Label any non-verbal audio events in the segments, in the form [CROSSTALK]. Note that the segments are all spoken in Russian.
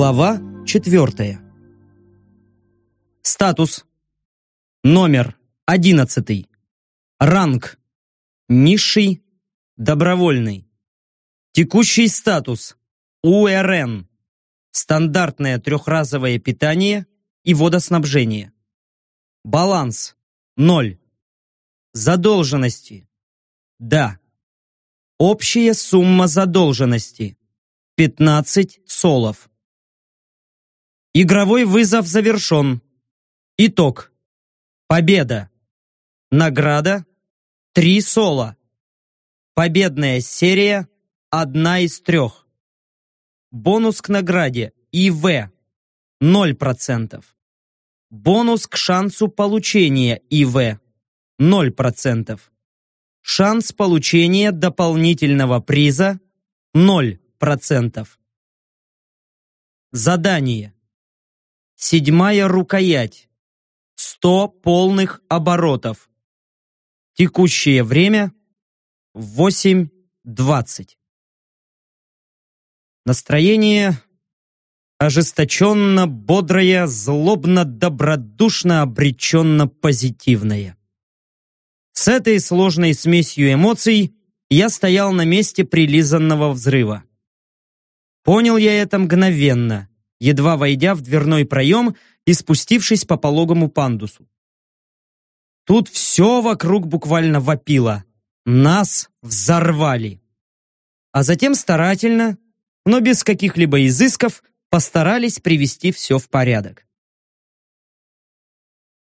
Глава 4. Статус. Номер 11. Ранг. Низший. Добровольный. Текущий статус. УРН. Стандартное трехразовое питание и водоснабжение. Баланс. 0. Задолженности. Да. Общая сумма задолженности. 15 солов. Игровой вызов завершен. Итог. Победа. Награда. Три соло. Победная серия. Одна из трех. Бонус к награде. ИВ. 0%. Бонус к шансу получения ИВ. 0%. Шанс получения дополнительного приза 0%. Задание. Седьмая рукоять. 100 полных оборотов. Текущее время 8.20. Настроение ожесточенно, бодрое, злобно, добродушно, обреченно позитивное. С этой сложной смесью эмоций я стоял на месте прилизанного взрыва. Понял я это мгновенно едва войдя в дверной проем и спустившись по пологому пандусу. Тут все вокруг буквально вопило. Нас взорвали. А затем старательно, но без каких-либо изысков, постарались привести все в порядок.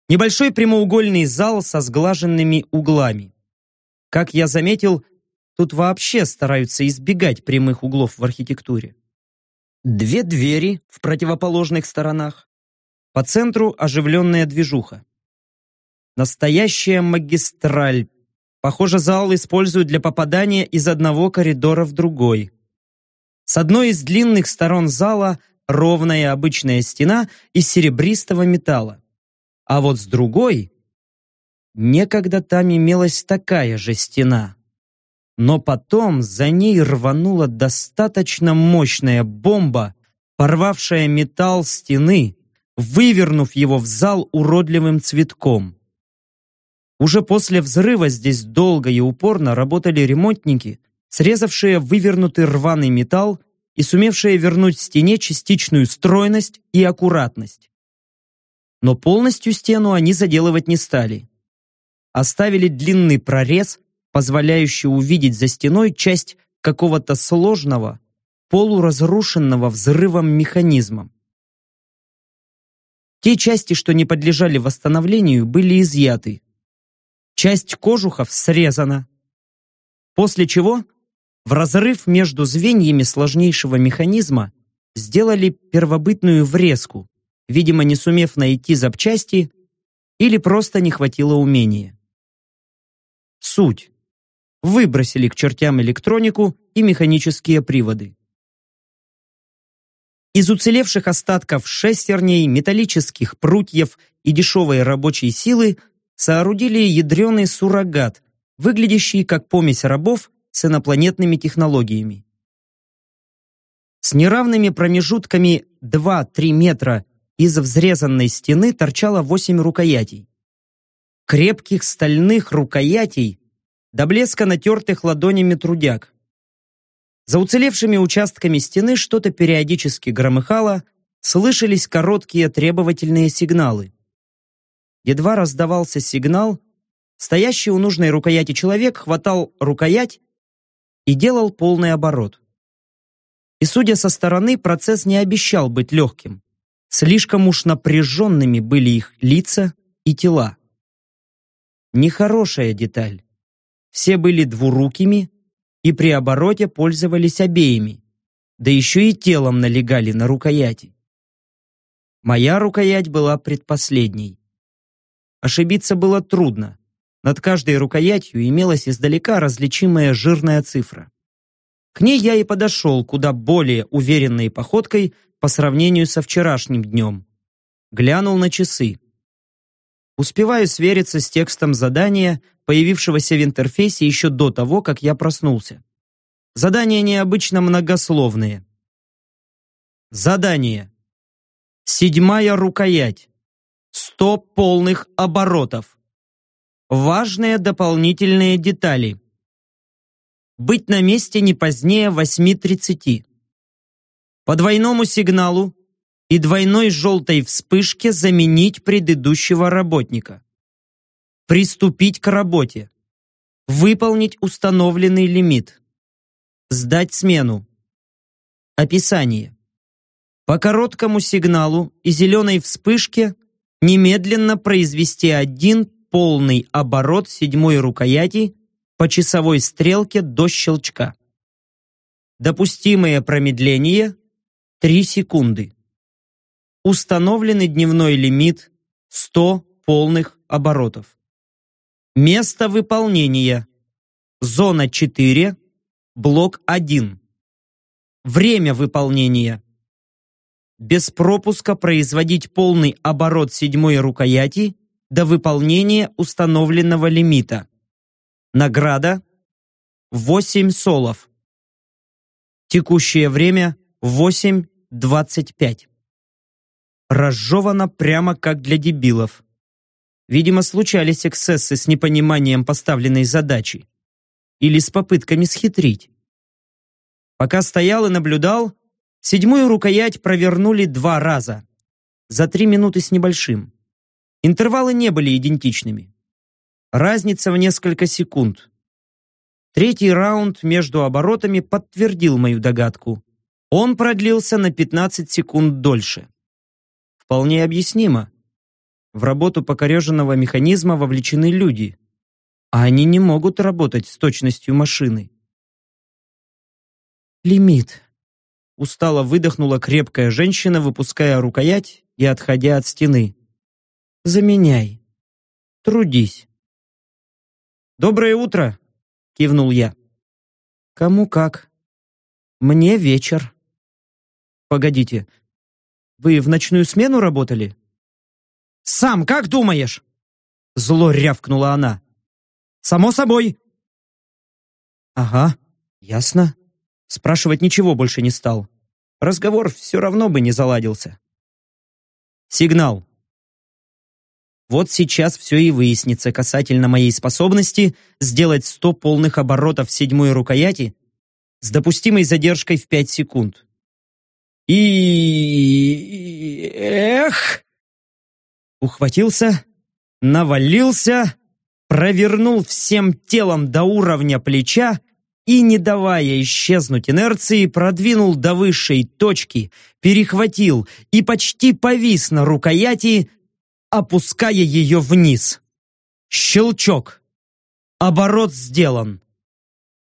Небольшой прямоугольный зал со сглаженными углами. Как я заметил, тут вообще стараются избегать прямых углов в архитектуре. Две двери в противоположных сторонах. По центру оживленная движуха. Настоящая магистраль. Похоже, зал используют для попадания из одного коридора в другой. С одной из длинных сторон зала ровная обычная стена из серебристого металла. А вот с другой некогда там имелась такая же стена но потом за ней рванула достаточно мощная бомба, порвавшая металл стены, вывернув его в зал уродливым цветком. Уже после взрыва здесь долго и упорно работали ремонтники, срезавшие вывернутый рваный металл и сумевшие вернуть стене частичную стройность и аккуратность. Но полностью стену они заделывать не стали. Оставили длинный прорез, позволяющий увидеть за стеной часть какого-то сложного, полуразрушенного взрывом механизма. Те части, что не подлежали восстановлению, были изъяты. Часть кожухов срезана. После чего в разрыв между звеньями сложнейшего механизма сделали первобытную врезку, видимо, не сумев найти запчасти или просто не хватило умения. Суть выбросили к чертям электронику и механические приводы. Из уцелевших остатков шестерней, металлических прутьев и дешевой рабочей силы соорудили ядреный суррогат, выглядящий как помесь рабов с инопланетными технологиями. С неравными промежутками 2-3 метра из взрезанной стены торчало 8 рукоятей. Крепких стальных рукоятей до блеска натертых ладонями трудяг. За уцелевшими участками стены что-то периодически громыхало, слышались короткие требовательные сигналы. Едва раздавался сигнал, стоящий у нужной рукояти человек хватал рукоять и делал полный оборот. И судя со стороны, процесс не обещал быть легким. Слишком уж напряженными были их лица и тела. Нехорошая деталь. Все были двурукими и при обороте пользовались обеими, да еще и телом налегали на рукояти. Моя рукоять была предпоследней. Ошибиться было трудно. Над каждой рукоятью имелась издалека различимая жирная цифра. К ней я и подошел куда более уверенной походкой по сравнению со вчерашним днем. Глянул на часы. Успеваю свериться с текстом задания, появившегося в интерфейсе еще до того, как я проснулся. Задания необычно многословные. Задание. Седьмая рукоять. 100 полных оборотов. Важные дополнительные детали. Быть на месте не позднее 8.30. По двойному сигналу и двойной желтой вспышке заменить предыдущего работника. Приступить к работе. Выполнить установленный лимит. Сдать смену. Описание. По короткому сигналу и зеленой вспышке немедленно произвести один полный оборот седьмой рукояти по часовой стрелке до щелчка. Допустимое промедление 3 секунды. Установленный дневной лимит 100 полных оборотов. Место выполнения. Зона 4, блок 1. Время выполнения. Без пропуска производить полный оборот седьмой рукояти до выполнения установленного лимита. Награда 8 солов. Текущее время 8.25. Разжевано прямо как для дебилов. Видимо, случались эксцессы с непониманием поставленной задачи. Или с попытками схитрить. Пока стоял и наблюдал, седьмую рукоять провернули два раза. За три минуты с небольшим. Интервалы не были идентичными. Разница в несколько секунд. Третий раунд между оборотами подтвердил мою догадку. Он продлился на 15 секунд дольше. Вполне объяснимо. В работу покореженного механизма вовлечены люди, а они не могут работать с точностью машины. «Лимит», — устало выдохнула крепкая женщина, выпуская рукоять и отходя от стены. «Заменяй. Трудись». «Доброе утро!» — кивнул я. «Кому как. Мне вечер». «Погодите, вы в ночную смену работали?» «Сам как думаешь?» Зло рявкнула она. «Само собой!» «Ага, ясно». Спрашивать ничего больше не стал. Разговор все равно бы не заладился. Сигнал. Вот сейчас все и выяснится касательно моей способности сделать 100 полных оборотов седьмой рукояти с допустимой задержкой в 5 секунд. И... Эх! Ухватился, навалился, провернул всем телом до уровня плеча и, не давая исчезнуть инерции, продвинул до высшей точки, перехватил и почти повис на рукояти, опуская ее вниз. Щелчок. Оборот сделан.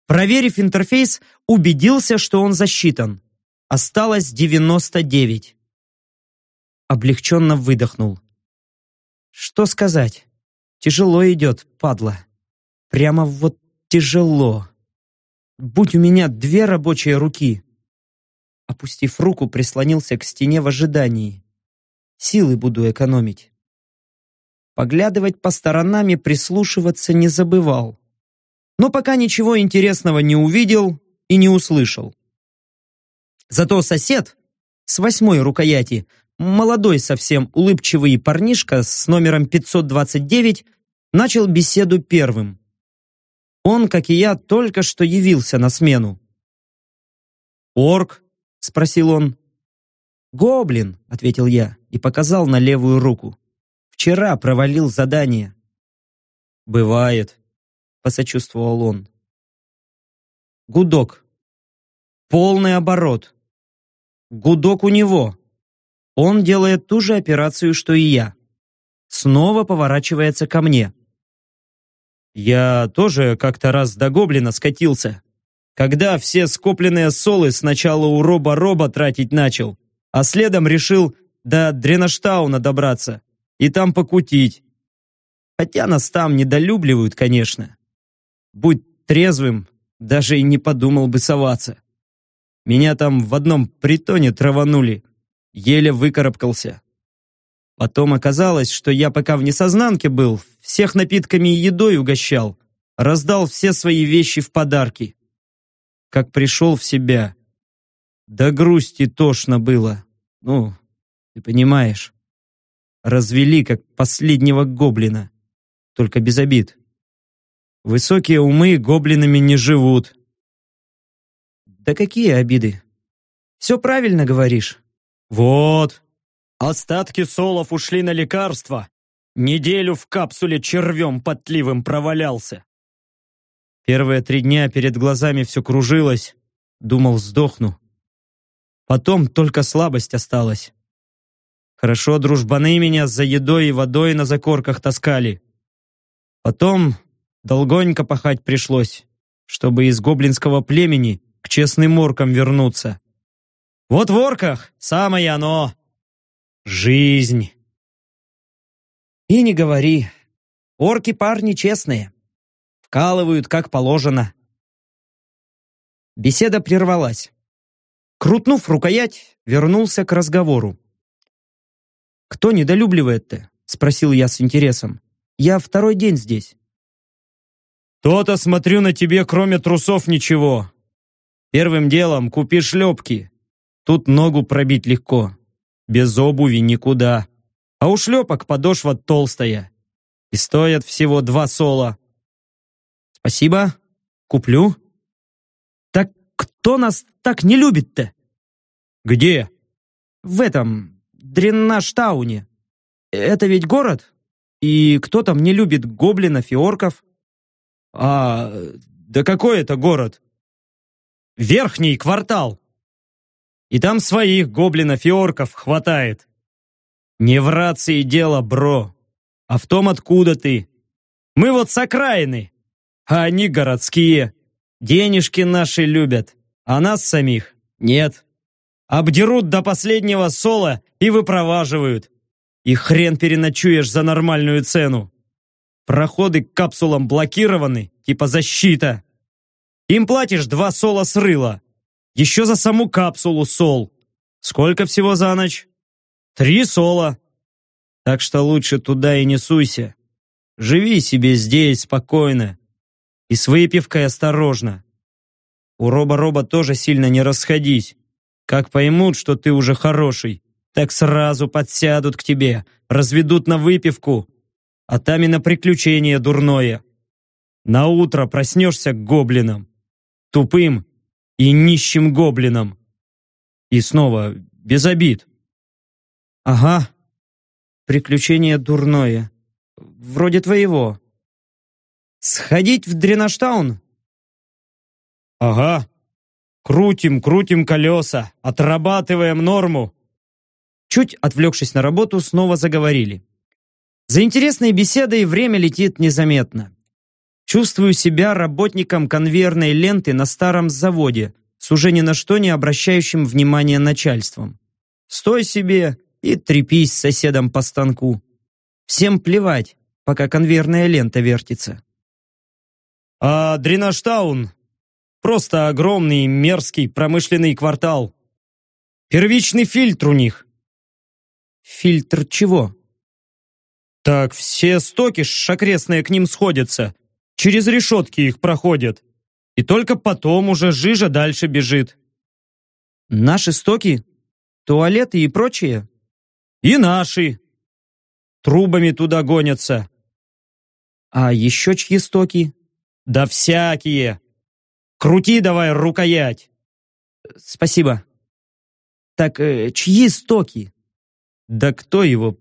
Проверив интерфейс, убедился, что он засчитан. Осталось 99. Облегченно выдохнул. Что сказать? Тяжело идет, падла. Прямо вот тяжело. Будь у меня две рабочие руки. Опустив руку, прислонился к стене в ожидании. Силы буду экономить. Поглядывать по сторонам и прислушиваться не забывал. Но пока ничего интересного не увидел и не услышал. Зато сосед с восьмой рукояти, молодой совсем улыбчивый парнишка с номером 529, начал беседу первым. Он, как и я, только что явился на смену. «Орк?» — спросил он. «Гоблин», — ответил я и показал на левую руку. «Вчера провалил задание». «Бывает», — посочувствовал он. Гудок. Полный оборот. Гудок у него. Он делает ту же операцию, что и я. Снова поворачивается ко мне. Я тоже как-то раз до гоблина скатился. Когда все скопленные солы сначала у Роба-Роба тратить начал, а следом решил до Дренаштауна добраться и там покутить. Хотя нас там недолюбливают, конечно. Будь трезвым, даже и не подумал бы соваться. Меня там в одном притоне траванули. Еле выкарабкался. Потом оказалось, что я пока в несознанке был, всех напитками и едой угощал, раздал все свои вещи в подарки. Как пришел в себя. До грусти тошно было. Ну, ты понимаешь. Развели, как последнего гоблина. Только без обид. Высокие умы гоблинами не живут. Да какие обиды? Все правильно говоришь. Вот. Остатки солов ушли на лекарства. Неделю в капсуле червем потливым провалялся. Первые три дня перед глазами все кружилось. Думал, сдохну. Потом только слабость осталась. Хорошо дружбаны меня за едой и водой на закорках таскали. Потом долгонько пахать пришлось, чтобы из гоблинского племени к честным моркам вернуться. Вот в орках самое оно. Жизнь. И не говори. Орки парни честные. Вкалывают, как положено. Беседа прервалась. Крутнув рукоять, вернулся к разговору. «Кто недолюбливает-то?» — спросил я с интересом. «Я второй день здесь». «То-то смотрю на тебе, кроме трусов, ничего. Первым делом купи шлепки. Тут ногу пробить легко. Без обуви никуда. А у шлепок подошва толстая. И стоят всего два сола. Спасибо. Куплю. Так кто нас так не любит-то? Где? В этом, Дреннаштауне. Это ведь город? И кто там не любит гоблинов и орков? А, да какой это город? Верхний квартал. И там своих гоблинов и орков хватает. Не в рации дело, бро, а в том, откуда ты. Мы вот с окраины, а они городские. Денежки наши любят, а нас самих нет. Обдерут до последнего сола и выпроваживают. И хрен переночуешь за нормальную цену. Проходы к капсулам блокированы, типа защита. Им платишь два сола с рыла. Еще за саму капсулу сол. Сколько всего за ночь? Три сола. Так что лучше туда и не суйся. Живи себе здесь спокойно. И с выпивкой осторожно. У Роба-Роба тоже сильно не расходись. Как поймут, что ты уже хороший, так сразу подсядут к тебе, разведут на выпивку, а там и на приключение дурное. На утро проснешься гоблином, тупым и нищим гоблином. И снова без обид. Ага, приключение дурное. Вроде твоего. Сходить в Дренаштаун? Ага, Крутим, крутим колеса, отрабатываем норму. Чуть отвлекшись на работу, снова заговорили. За интересной беседой время летит незаметно. Чувствую себя работником конвейерной ленты на старом заводе, с уже ни на что не обращающим внимания начальством. Стой себе и трепись с соседом по станку. Всем плевать, пока конвейерная лента вертится. «А Дренаштаун Просто огромный, мерзкий промышленный квартал. Первичный фильтр у них. Фильтр чего? Так все стоки шакресные к ним сходятся. Через решетки их проходят. И только потом уже жижа дальше бежит. Наши стоки? Туалеты и прочее? И наши. Трубами туда гонятся. А еще чьи стоки? Да всякие. Крути давай рукоять!» «Спасибо». «Так э, чьи стоки?» «Да кто его?»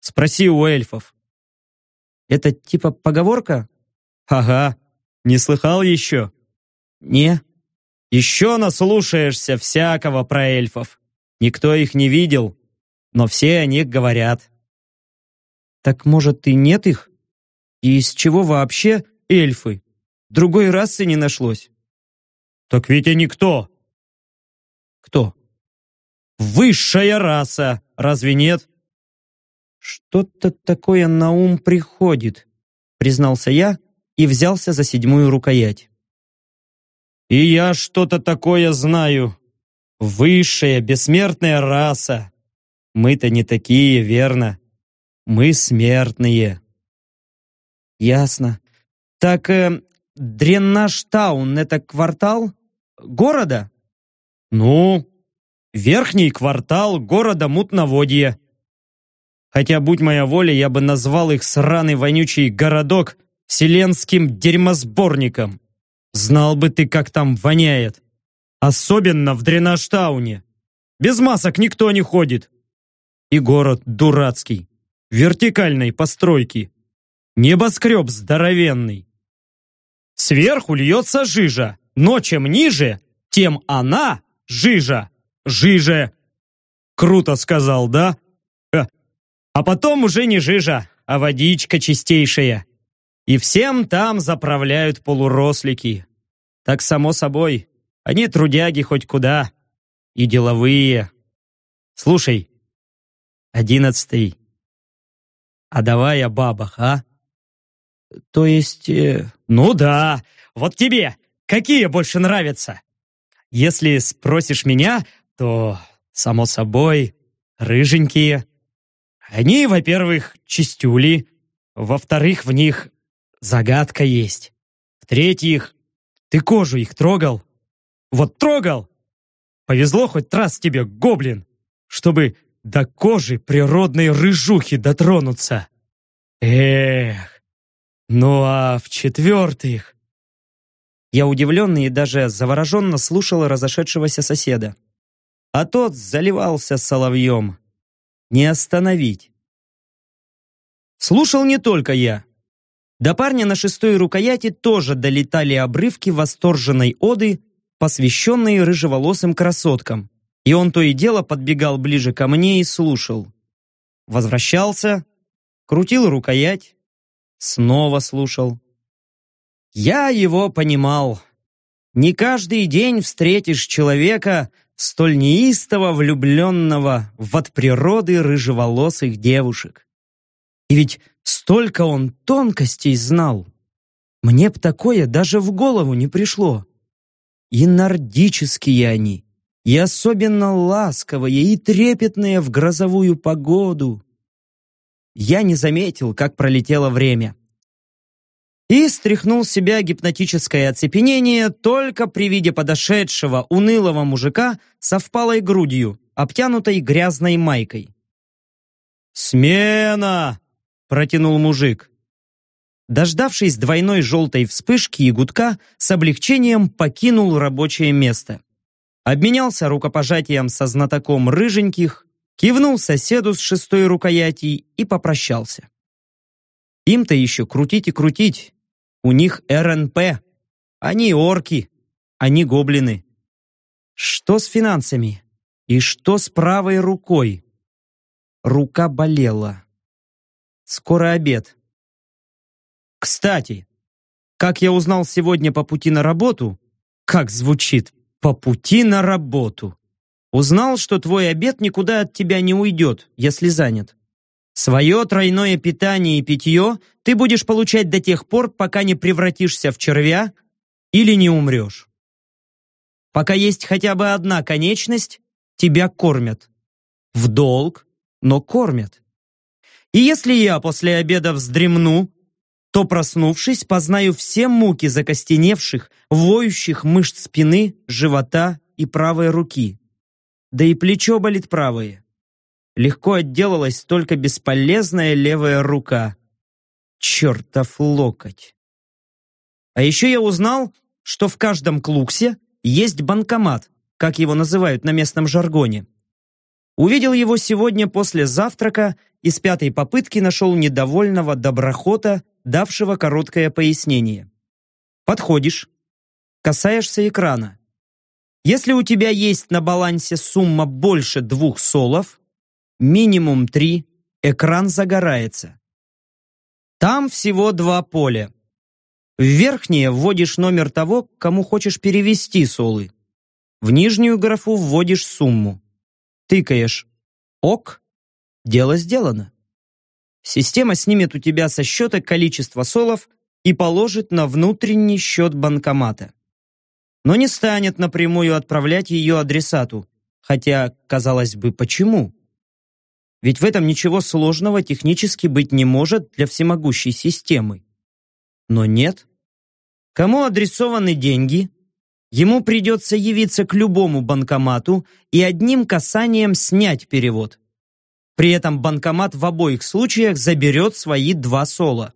«Спроси у эльфов». «Это типа поговорка?» «Ага. Не слыхал еще?» «Не». «Еще наслушаешься всякого про эльфов. Никто их не видел, но все о них говорят». «Так, может, и нет их? И из чего вообще эльфы?» Другой расы не нашлось. Так ведь они кто? Кто? Высшая раса, разве нет? Что-то такое на ум приходит, признался я и взялся за седьмую рукоять. И я что-то такое знаю. Высшая, бессмертная раса. Мы-то не такие, верно? Мы смертные. Ясно. Так э, Дреннаштаун — это квартал? Города? Ну, верхний квартал города Мутноводье. Хотя, будь моя воля, я бы назвал их сраный вонючий городок вселенским дерьмосборником. Знал бы ты, как там воняет. Особенно в Дренаштауне. Без масок никто не ходит. И город дурацкий, вертикальной постройки. Небоскреб здоровенный. Сверху льется жижа, но чем ниже, тем она, жижа, жиже. Круто сказал, да? А потом уже не жижа, а водичка чистейшая. И всем там заправляют полурослики. Так само собой, они трудяги хоть куда. И деловые. Слушай, одиннадцатый. А давай о бабах, а? То есть... Э... Ну да, вот тебе какие больше нравятся? Если спросишь меня, то, само собой, рыженькие. Они, во-первых, чистюли, во-вторых, в них загадка есть. В-третьих, ты кожу их трогал? Вот трогал! Повезло хоть раз тебе, гоблин, чтобы до кожи природной рыжухи дотронуться. Эх, ну а в-четвертых... Я удивленный и даже завороженно слушал разошедшегося соседа. А тот заливался соловьем. Не остановить. Слушал не только я. До парня на шестой рукояти тоже долетали обрывки восторженной оды, посвященной рыжеволосым красоткам, и он то и дело подбегал ближе ко мне и слушал. Возвращался, крутил рукоять, снова слушал. Я его понимал. Не каждый день встретишь человека, столь неистово влюбленного в от природы рыжеволосых девушек. И ведь столько он тонкостей знал. Мне б такое даже в голову не пришло. И нордические они, и особенно ласковые и трепетные в грозовую погоду. Я не заметил, как пролетело время. И стряхнул себя гипнотическое оцепенение только при виде подошедшего унылого мужика со впалой грудью, обтянутой грязной майкой. «Смена!» Протянул мужик. Дождавшись двойной желтой вспышки и гудка, с облегчением покинул рабочее место. Обменялся рукопожатием со знатоком рыженьких, кивнул соседу с шестой рукоятей и попрощался. Им-то еще крутить и крутить. У них РНП. Они орки, они гоблины. Что с финансами? И что с правой рукой? Рука болела. Скоро обед. Кстати, как я узнал сегодня по пути на работу, как звучит «по пути на работу», узнал, что твой обед никуда от тебя не уйдет, если занят. Свое тройное питание и питье ты будешь получать до тех пор, пока не превратишься в червя или не умрешь. Пока есть хотя бы одна конечность, тебя кормят. В долг, но кормят. И если я после обеда вздремну, то, проснувшись, познаю все муки закостеневших, воющих мышц спины, живота и правой руки. Да и плечо болит правое. Легко отделалась только бесполезная левая рука. Чертов локоть. А еще я узнал, что в каждом клуксе есть банкомат, как его называют на местном жаргоне. Увидел его сегодня после завтрака и с пятой попытки нашел недовольного доброхота, давшего короткое пояснение. Подходишь, касаешься экрана. Если у тебя есть на балансе сумма больше двух солов, минимум три, экран загорается. Там всего два поля. В верхнее вводишь номер того, кому хочешь перевести солы. В нижнюю графу вводишь сумму. Тыкаешь «Ок», дело сделано. Система снимет у тебя со счета количество солов и положит на внутренний счет банкомата. Но не станет напрямую отправлять ее адресату, хотя, казалось бы, почему? Ведь в этом ничего сложного технически быть не может для всемогущей системы. Но нет. Кому адресованы деньги, ему придется явиться к любому банкомату и одним касанием снять перевод. При этом банкомат в обоих случаях заберет свои два сола.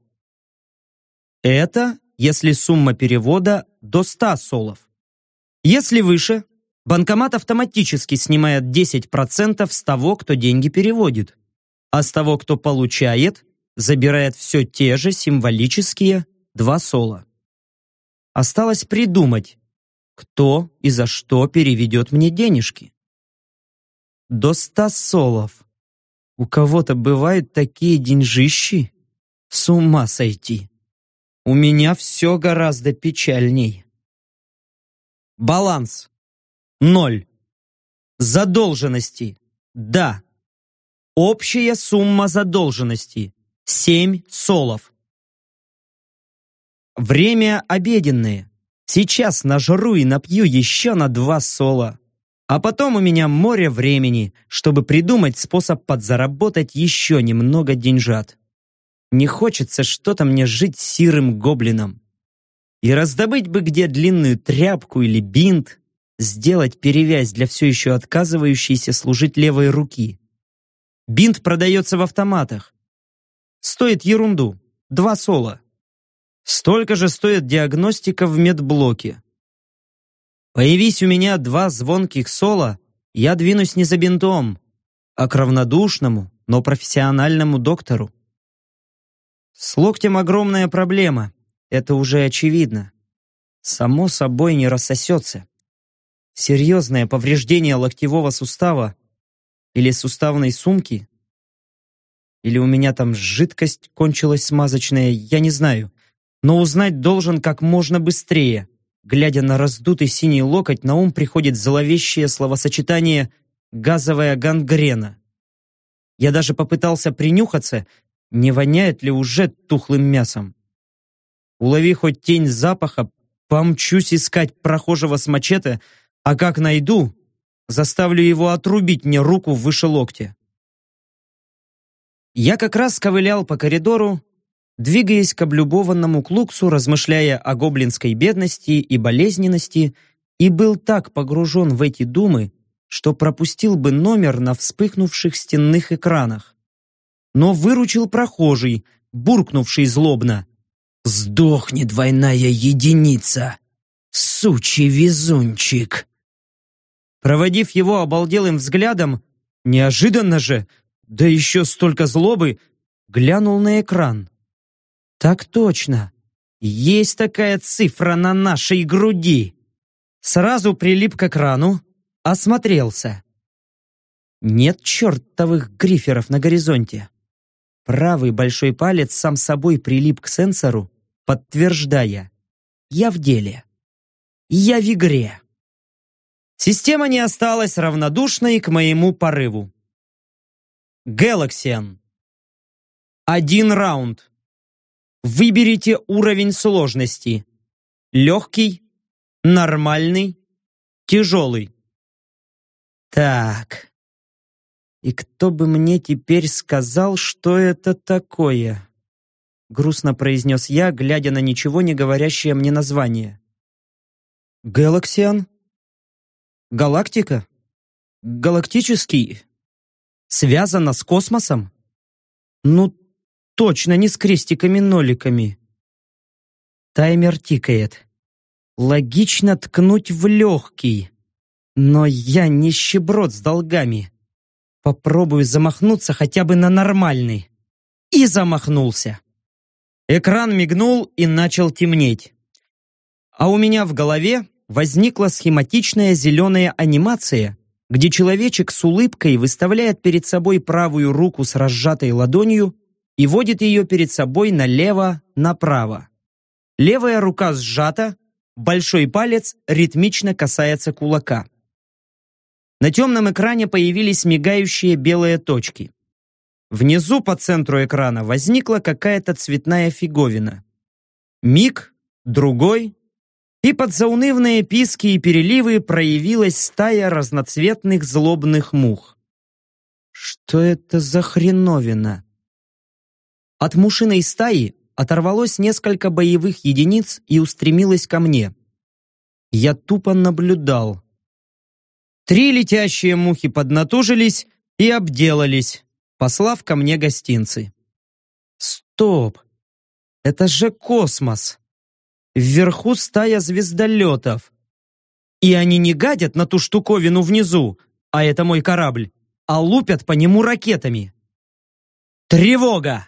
Это если сумма перевода до 100 солов. Если выше, банкомат автоматически снимает 10% с того, кто деньги переводит, а с того, кто получает, забирает все те же символические два сола. Осталось придумать, кто и за что переведет мне денежки. До ста солов. У кого-то бывают такие деньжищи? С ума сойти. У меня все гораздо печальней. Баланс. Ноль. Задолженности. Да. Общая сумма задолженности. Семь солов. Время обеденное. Сейчас нажру и напью еще на два сола. А потом у меня море времени, чтобы придумать способ подзаработать еще немного деньжат. Не хочется что-то мне жить сирым гоблином. И раздобыть бы где длинную тряпку или бинт, сделать перевязь для все еще отказывающейся служить левой руки. Бинт продается в автоматах. Стоит ерунду. Два сола. Столько же стоит диагностика в медблоке. Появись у меня два звонких сола, я двинусь не за бинтом, а к равнодушному, но профессиональному доктору. С локтем огромная проблема, это уже очевидно. Само собой не рассосется. Серьезное повреждение локтевого сустава или суставной сумки? Или у меня там жидкость кончилась смазочная, я не знаю. Но узнать должен как можно быстрее. Глядя на раздутый синий локоть, на ум приходит зловещее словосочетание «газовая гангрена». Я даже попытался принюхаться, не воняет ли уже тухлым мясом. Улови хоть тень запаха, помчусь искать прохожего с мачете, а как найду, заставлю его отрубить мне руку выше локтя. Я как раз ковылял по коридору, двигаясь к облюбованному клуксу, размышляя о гоблинской бедности и болезненности, и был так погружен в эти думы, что пропустил бы номер на вспыхнувших стенных экранах но выручил прохожий, буркнувший злобно. «Сдохни, двойная единица! Сучий везунчик!» Проводив его обалделым взглядом, неожиданно же, да еще столько злобы, глянул на экран. «Так точно! Есть такая цифра на нашей груди!» Сразу прилип к экрану, осмотрелся. Нет чертовых гриферов на горизонте. Правый большой палец сам собой прилип к сенсору, подтверждая «Я в деле. Я в игре». Система не осталась равнодушной к моему порыву. Гэлаксиан. Один раунд. Выберите уровень сложности. Легкий, нормальный, тяжелый. Так, и кто бы мне теперь сказал, что это такое? Грустно произнес я, глядя на ничего не говорящее мне название. Галаксиан? Галактика? Галактический? Связано с космосом? Ну, точно не с крестиками-ноликами. Таймер тикает. Логично ткнуть в легкий. Но я нищеброд с долгами. Попробую замахнуться хотя бы на нормальный. И замахнулся. Экран мигнул и начал темнеть. А у меня в голове возникла схематичная зеленая анимация, где человечек с улыбкой выставляет перед собой правую руку с разжатой ладонью и водит ее перед собой налево-направо. Левая рука сжата, большой палец ритмично касается кулака. На темном экране появились мигающие белые точки. Внизу по центру экрана возникла какая-то цветная фиговина. Миг, другой, и под заунывные писки и переливы проявилась стая разноцветных злобных мух. Что это за хреновина? От мушиной стаи оторвалось несколько боевых единиц и устремилось ко мне. Я тупо наблюдал. Три летящие мухи поднатужились и обделались, послав ко мне гостинцы. Стоп! Это же космос! Вверху стая звездолетов. И они не гадят на ту штуковину внизу, а это мой корабль, а лупят по нему ракетами. «Тревога!»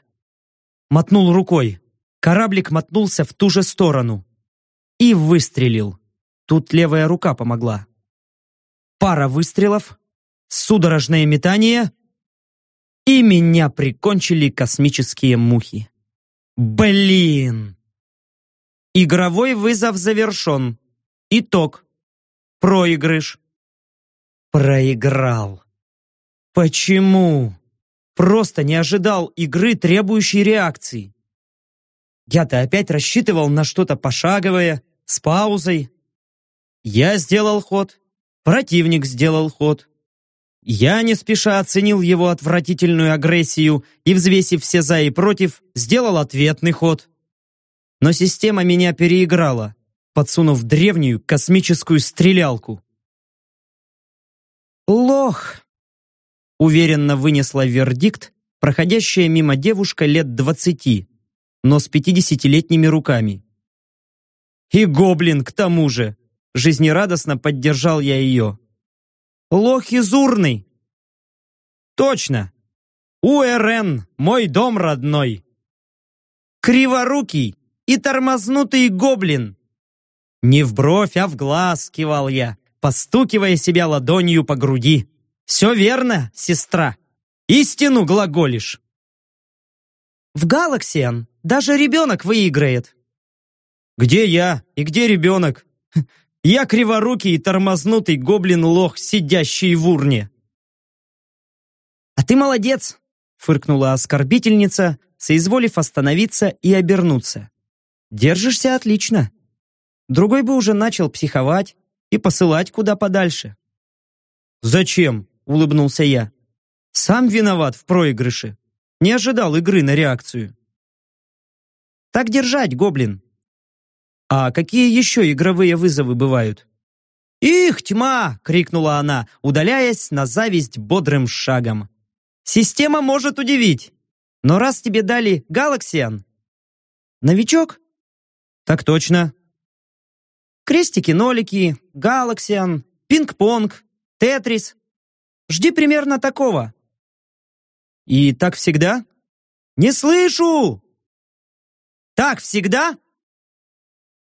Мотнул рукой. Кораблик мотнулся в ту же сторону. И выстрелил. Тут левая рука помогла. Пара выстрелов, судорожное метание, и меня прикончили космические мухи. Блин! Игровой вызов завершен. Итог. Проигрыш. Проиграл. Почему? Просто не ожидал игры, требующей реакции. Я-то опять рассчитывал на что-то пошаговое, с паузой. Я сделал ход, противник сделал ход. Я не спеша оценил его отвратительную агрессию и, взвесив все за и против, сделал ответный ход. Но система меня переиграла, подсунув древнюю космическую стрелялку. «Лох!» Уверенно вынесла вердикт проходящая мимо девушка лет двадцати, но с пятидесятилетними руками. «И гоблин к тому же!» Жизнерадостно поддержал я ее. «Лох изурный!» «Точно! УРН, мой дом родной!» «Криворукий и тормознутый гоблин!» «Не в бровь, а в глаз!» — кивал я, постукивая себя ладонью по груди. «Все верно, сестра. Истину глаголишь». «В Галаксиан даже ребенок выиграет». «Где я и где ребенок? [LAUGHS] Я криворукий и тормознутый гоблин-лох, сидящий в урне». «А ты молодец!» — фыркнула оскорбительница, соизволив остановиться и обернуться. «Держишься отлично. Другой бы уже начал психовать и посылать куда подальше». «Зачем?» — улыбнулся я. «Сам виноват в проигрыше. Не ожидал игры на реакцию». «Так держать, гоблин!» «А какие еще игровые вызовы бывают?» «Их тьма!» — крикнула она, удаляясь на зависть бодрым шагом. «Система может удивить, но раз тебе дали Галаксиан...» «Новичок?» «Так точно». «Крестики-нолики, Галаксиан, пинг-понг, Тетрис. Жди примерно такого. И так всегда? Не слышу! Так всегда?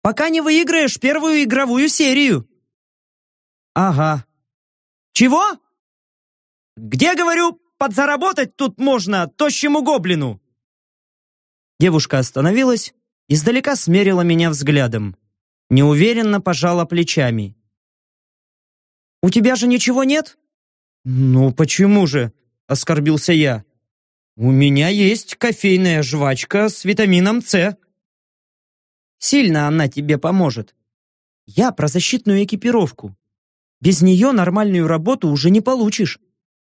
Пока не выиграешь первую игровую серию. Ага. Чего? Где, говорю, подзаработать тут можно тощему гоблину? Девушка остановилась, издалека смерила меня взглядом. Неуверенно пожала плечами. «У тебя же ничего нет?» «Ну почему же?» – оскорбился я. «У меня есть кофейная жвачка с витамином С». «Сильно она тебе поможет. Я про защитную экипировку. Без нее нормальную работу уже не получишь.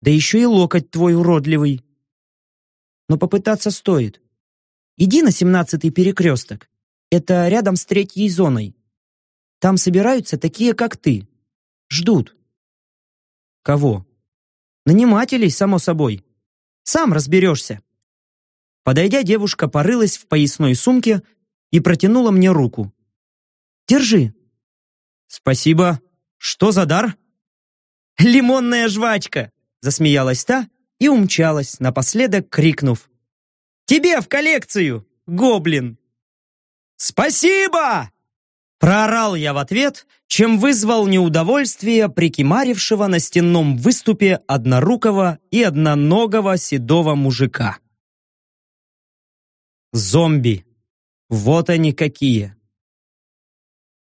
Да еще и локоть твой уродливый. Но попытаться стоит. Иди на семнадцатый перекресток. Это рядом с третьей зоной. Там собираются такие, как ты. Ждут. Кого? Нанимателей, само собой. Сам разберешься. Подойдя, девушка порылась в поясной сумке и протянула мне руку. Держи. Спасибо. Что за дар? Лимонная жвачка, засмеялась та и умчалась, напоследок крикнув. Тебе в коллекцию, гоблин! Спасибо! Проорал я в ответ, чем вызвал неудовольствие прикимарившего на стенном выступе однорукого и одноногого седого мужика. Зомби. Вот они какие.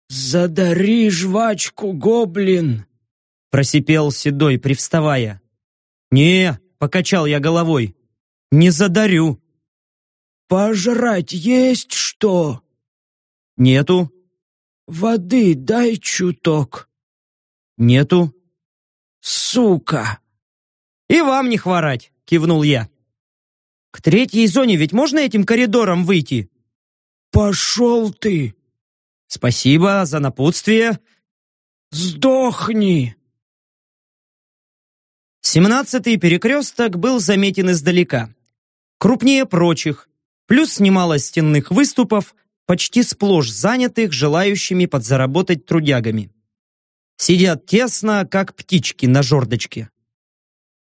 «Задари жвачку, гоблин!» просипел седой, привставая. «Не!» — покачал я головой. «Не задарю!» «Пожрать есть что?» «Нету», Воды дай чуток. Нету. Сука. И вам не хворать, кивнул я. К третьей зоне ведь можно этим коридором выйти? Пошел ты. Спасибо за напутствие. Сдохни!» Семнадцатый перекресток был заметен издалека. Крупнее прочих, плюс немало стенных выступов, почти сплошь занятых желающими подзаработать трудягами. Сидят тесно, как птички на жердочке.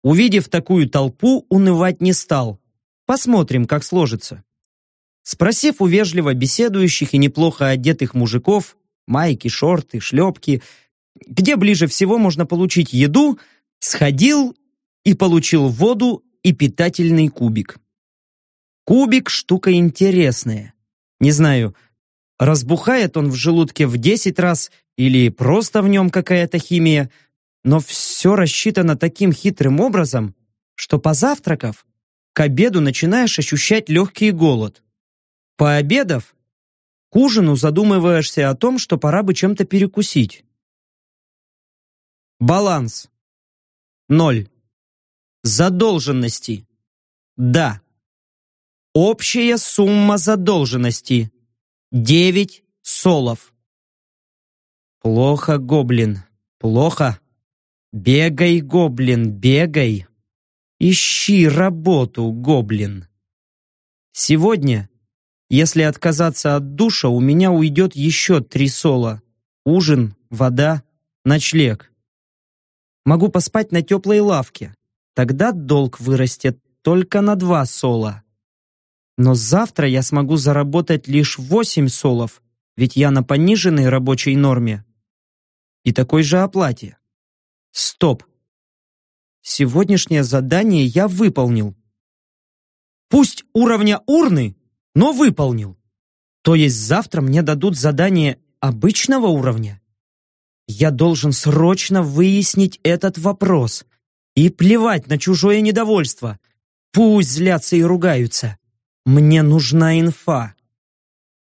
Увидев такую толпу, унывать не стал. Посмотрим, как сложится. Спросив у вежливо беседующих и неплохо одетых мужиков, майки, шорты, шлепки, где ближе всего можно получить еду, сходил и получил воду и питательный кубик. Кубик – штука интересная. Не знаю, разбухает он в желудке в 10 раз или просто в нем какая-то химия, но все рассчитано таким хитрым образом, что позавтракав, к обеду начинаешь ощущать легкий голод. Пообедав, к ужину задумываешься о том, что пора бы чем-то перекусить. Баланс. Ноль. Задолженности. Да. Общая сумма задолженности. Девять солов. Плохо, гоблин, плохо. Бегай, гоблин, бегай. Ищи работу, гоблин. Сегодня, если отказаться от душа, у меня уйдет еще три сола. Ужин, вода, ночлег. Могу поспать на теплой лавке. Тогда долг вырастет только на два сола. Но завтра я смогу заработать лишь 8 солов, ведь я на пониженной рабочей норме. И такой же оплате. Стоп. Сегодняшнее задание я выполнил. Пусть уровня урны, но выполнил. То есть завтра мне дадут задание обычного уровня? Я должен срочно выяснить этот вопрос. И плевать на чужое недовольство. Пусть злятся и ругаются. Мне нужна инфа.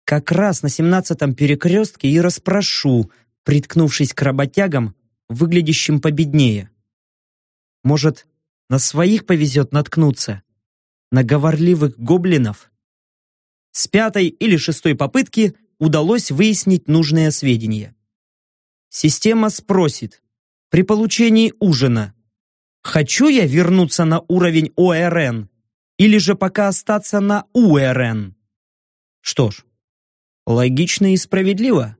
Как раз на семнадцатом перекрестке и расспрошу, приткнувшись к работягам, выглядящим победнее. Может, на своих повезет наткнуться? На говорливых гоблинов? С пятой или шестой попытки удалось выяснить нужные сведения. Система спросит, при получении ужина, хочу я вернуться на уровень ОРН или же пока остаться на УРН? Что ж, логично и справедливо.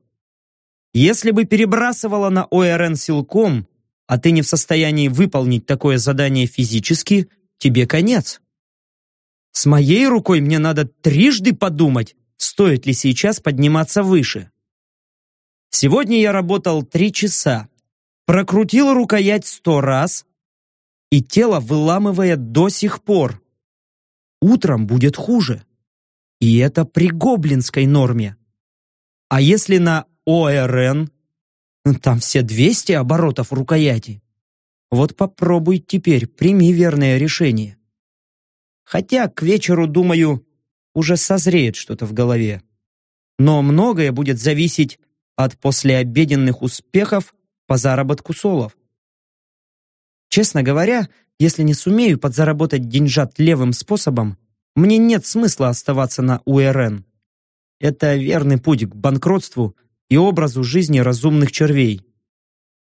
Если бы перебрасывала на ОРН силком, а ты не в состоянии выполнить такое задание физически, тебе конец. С моей рукой мне надо трижды подумать, стоит ли сейчас подниматься выше. Сегодня я работал три часа, прокрутил рукоять сто раз, и тело выламывает до сих пор утром будет хуже. И это при гоблинской норме. А если на ОРН, там все 200 оборотов рукояти. Вот попробуй теперь, прими верное решение. Хотя к вечеру, думаю, уже созреет что-то в голове. Но многое будет зависеть от послеобеденных успехов по заработку солов. Честно говоря, если не сумею подзаработать деньжат левым способом, мне нет смысла оставаться на УРН. Это верный путь к банкротству и образу жизни разумных червей.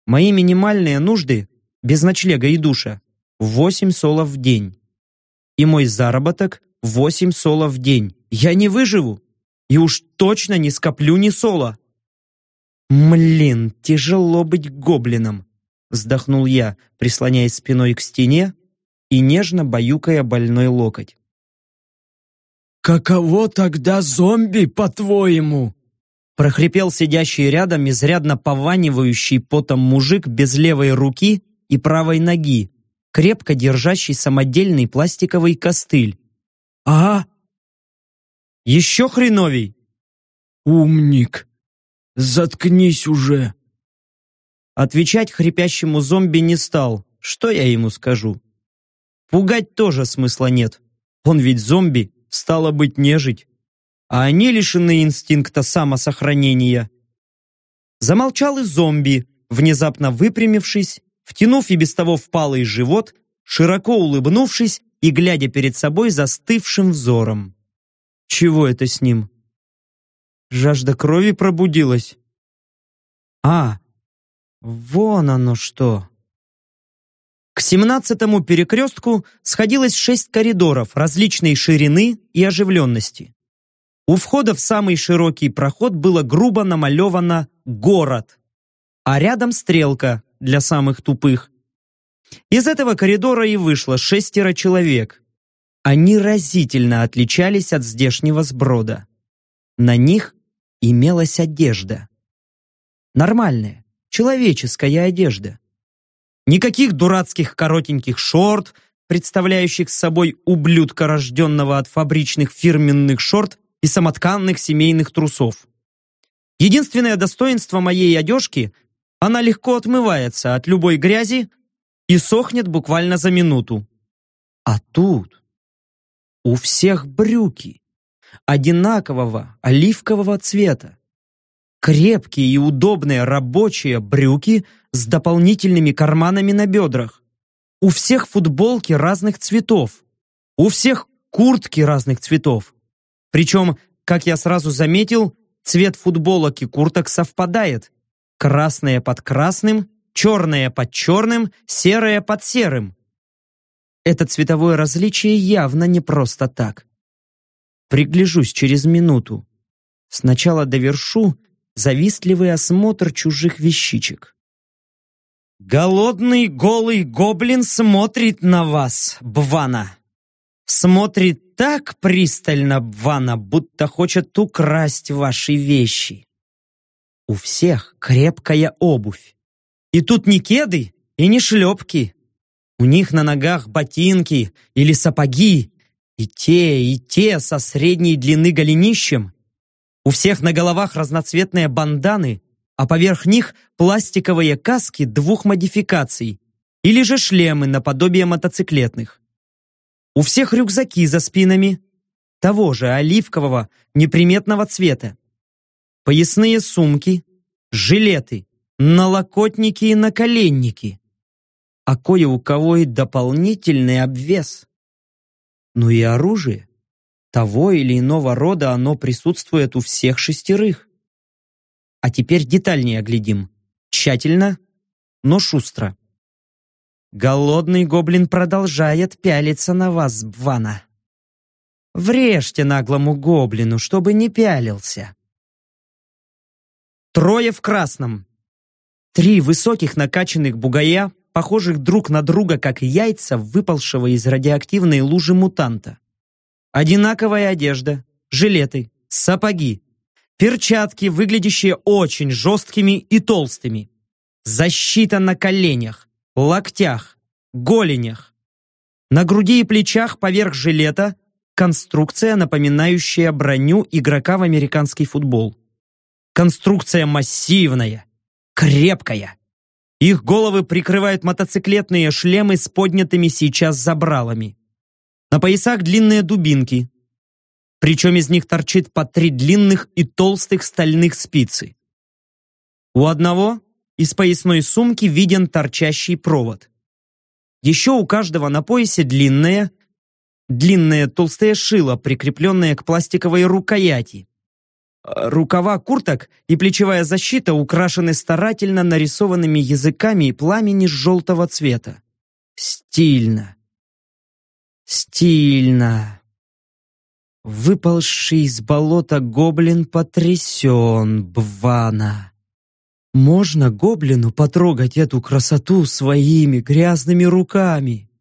Мои минимальные нужды, без ночлега и душа, 8 солов в день. И мой заработок 8 солов в день. Я не выживу. И уж точно не скоплю ни сола. Млин, тяжело быть гоблином вздохнул я, прислоняясь спиной к стене и нежно баюкая больной локоть. «Каково тогда зомби, по-твоему?» прохрипел сидящий рядом изрядно пованивающий потом мужик без левой руки и правой ноги, крепко держащий самодельный пластиковый костыль. «А?» «Еще хреновей!» «Умник! Заткнись уже!» Отвечать хрипящему зомби не стал. Что я ему скажу? Пугать тоже смысла нет. Он ведь зомби, стало быть, нежить. А они лишены инстинкта самосохранения. Замолчал и зомби, внезапно выпрямившись, втянув и без того впалый живот, широко улыбнувшись и глядя перед собой застывшим взором. Чего это с ним? Жажда крови пробудилась? А, Вон оно что. К семнадцатому перекрестку сходилось шесть коридоров различной ширины и оживленности. У входа в самый широкий проход было грубо намалевано «Город», а рядом стрелка для самых тупых. Из этого коридора и вышло шестеро человек. Они разительно отличались от здешнего сброда. На них имелась одежда. Нормальная, человеческая одежда. Никаких дурацких коротеньких шорт, представляющих собой ублюдка, рожденного от фабричных фирменных шорт и самотканных семейных трусов. Единственное достоинство моей одежки – она легко отмывается от любой грязи и сохнет буквально за минуту. А тут у всех брюки одинакового оливкового цвета. Крепкие и удобные рабочие брюки с дополнительными карманами на бедрах. У всех футболки разных цветов. У всех куртки разных цветов. Причем, как я сразу заметил, цвет футболок и курток совпадает. Красное под красным, черное под черным, серое под серым. Это цветовое различие явно не просто так. Пригляжусь через минуту. Сначала довершу завистливый осмотр чужих вещичек. Голодный голый гоблин смотрит на вас, Бвана. Смотрит так пристально, Бвана, будто хочет украсть ваши вещи. У всех крепкая обувь. И тут не кеды и не шлепки. У них на ногах ботинки или сапоги, и те, и те со средней длины голенищем. У всех на головах разноцветные банданы, а поверх них пластиковые каски двух модификаций или же шлемы наподобие мотоциклетных. У всех рюкзаки за спинами, того же оливкового неприметного цвета. Поясные сумки, жилеты, налокотники и наколенники. А кое у кого и дополнительный обвес. Ну и оружие. Того или иного рода оно присутствует у всех шестерых. А теперь детальнее оглядим. Тщательно, но шустро. Голодный гоблин продолжает пялиться на вас, Бвана. Врежьте наглому гоблину, чтобы не пялился. Трое в красном. Три высоких накачанных бугая, похожих друг на друга, как яйца, выпалшего из радиоактивной лужи мутанта. Одинаковая одежда, жилеты, сапоги, перчатки, выглядящие очень жесткими и толстыми, защита на коленях, локтях, голенях. На груди и плечах поверх жилета конструкция, напоминающая броню игрока в американский футбол. Конструкция массивная, крепкая. Их головы прикрывают мотоциклетные шлемы с поднятыми сейчас забралами. На поясах длинные дубинки. Причем из них торчит по три длинных и толстых стальных спицы. У одного из поясной сумки виден торчащий провод. Еще у каждого на поясе длинное, длинное толстое шило, прикрепленное к пластиковой рукояти. Рукава курток и плечевая защита украшены старательно нарисованными языками и пламени желтого цвета. Стильно. Стильно. Выпалший из болота гоблин потрясен, Бвана. Можно гоблину потрогать эту красоту своими грязными руками?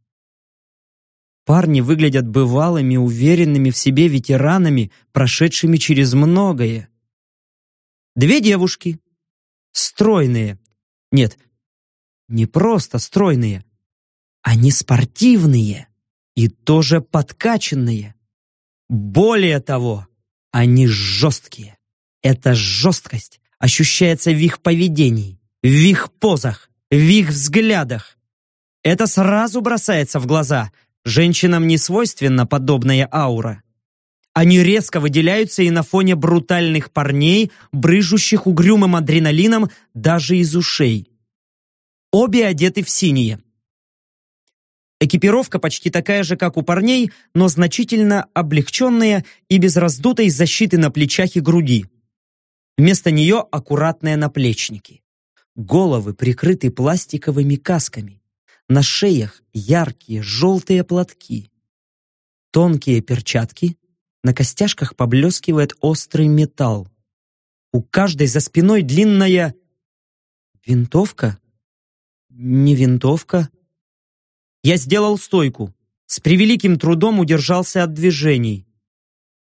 Парни выглядят бывалыми, уверенными в себе ветеранами, прошедшими через многое. Две девушки. Стройные. Нет, не просто стройные. Они спортивные и тоже подкачанные. Более того, они жесткие. Эта жесткость ощущается в их поведении, в их позах, в их взглядах. Это сразу бросается в глаза. Женщинам не свойственна подобная аура. Они резко выделяются и на фоне брутальных парней, брыжущих угрюмым адреналином даже из ушей. Обе одеты в синее. Экипировка почти такая же, как у парней, но значительно облегченная и без раздутой защиты на плечах и груди. Вместо нее аккуратные наплечники. Головы прикрыты пластиковыми касками. На шеях яркие желтые платки. Тонкие перчатки, на костяшках поблескивает острый металл. У каждой за спиной длинная... Винтовка? Не винтовка? Я сделал стойку. С превеликим трудом удержался от движений.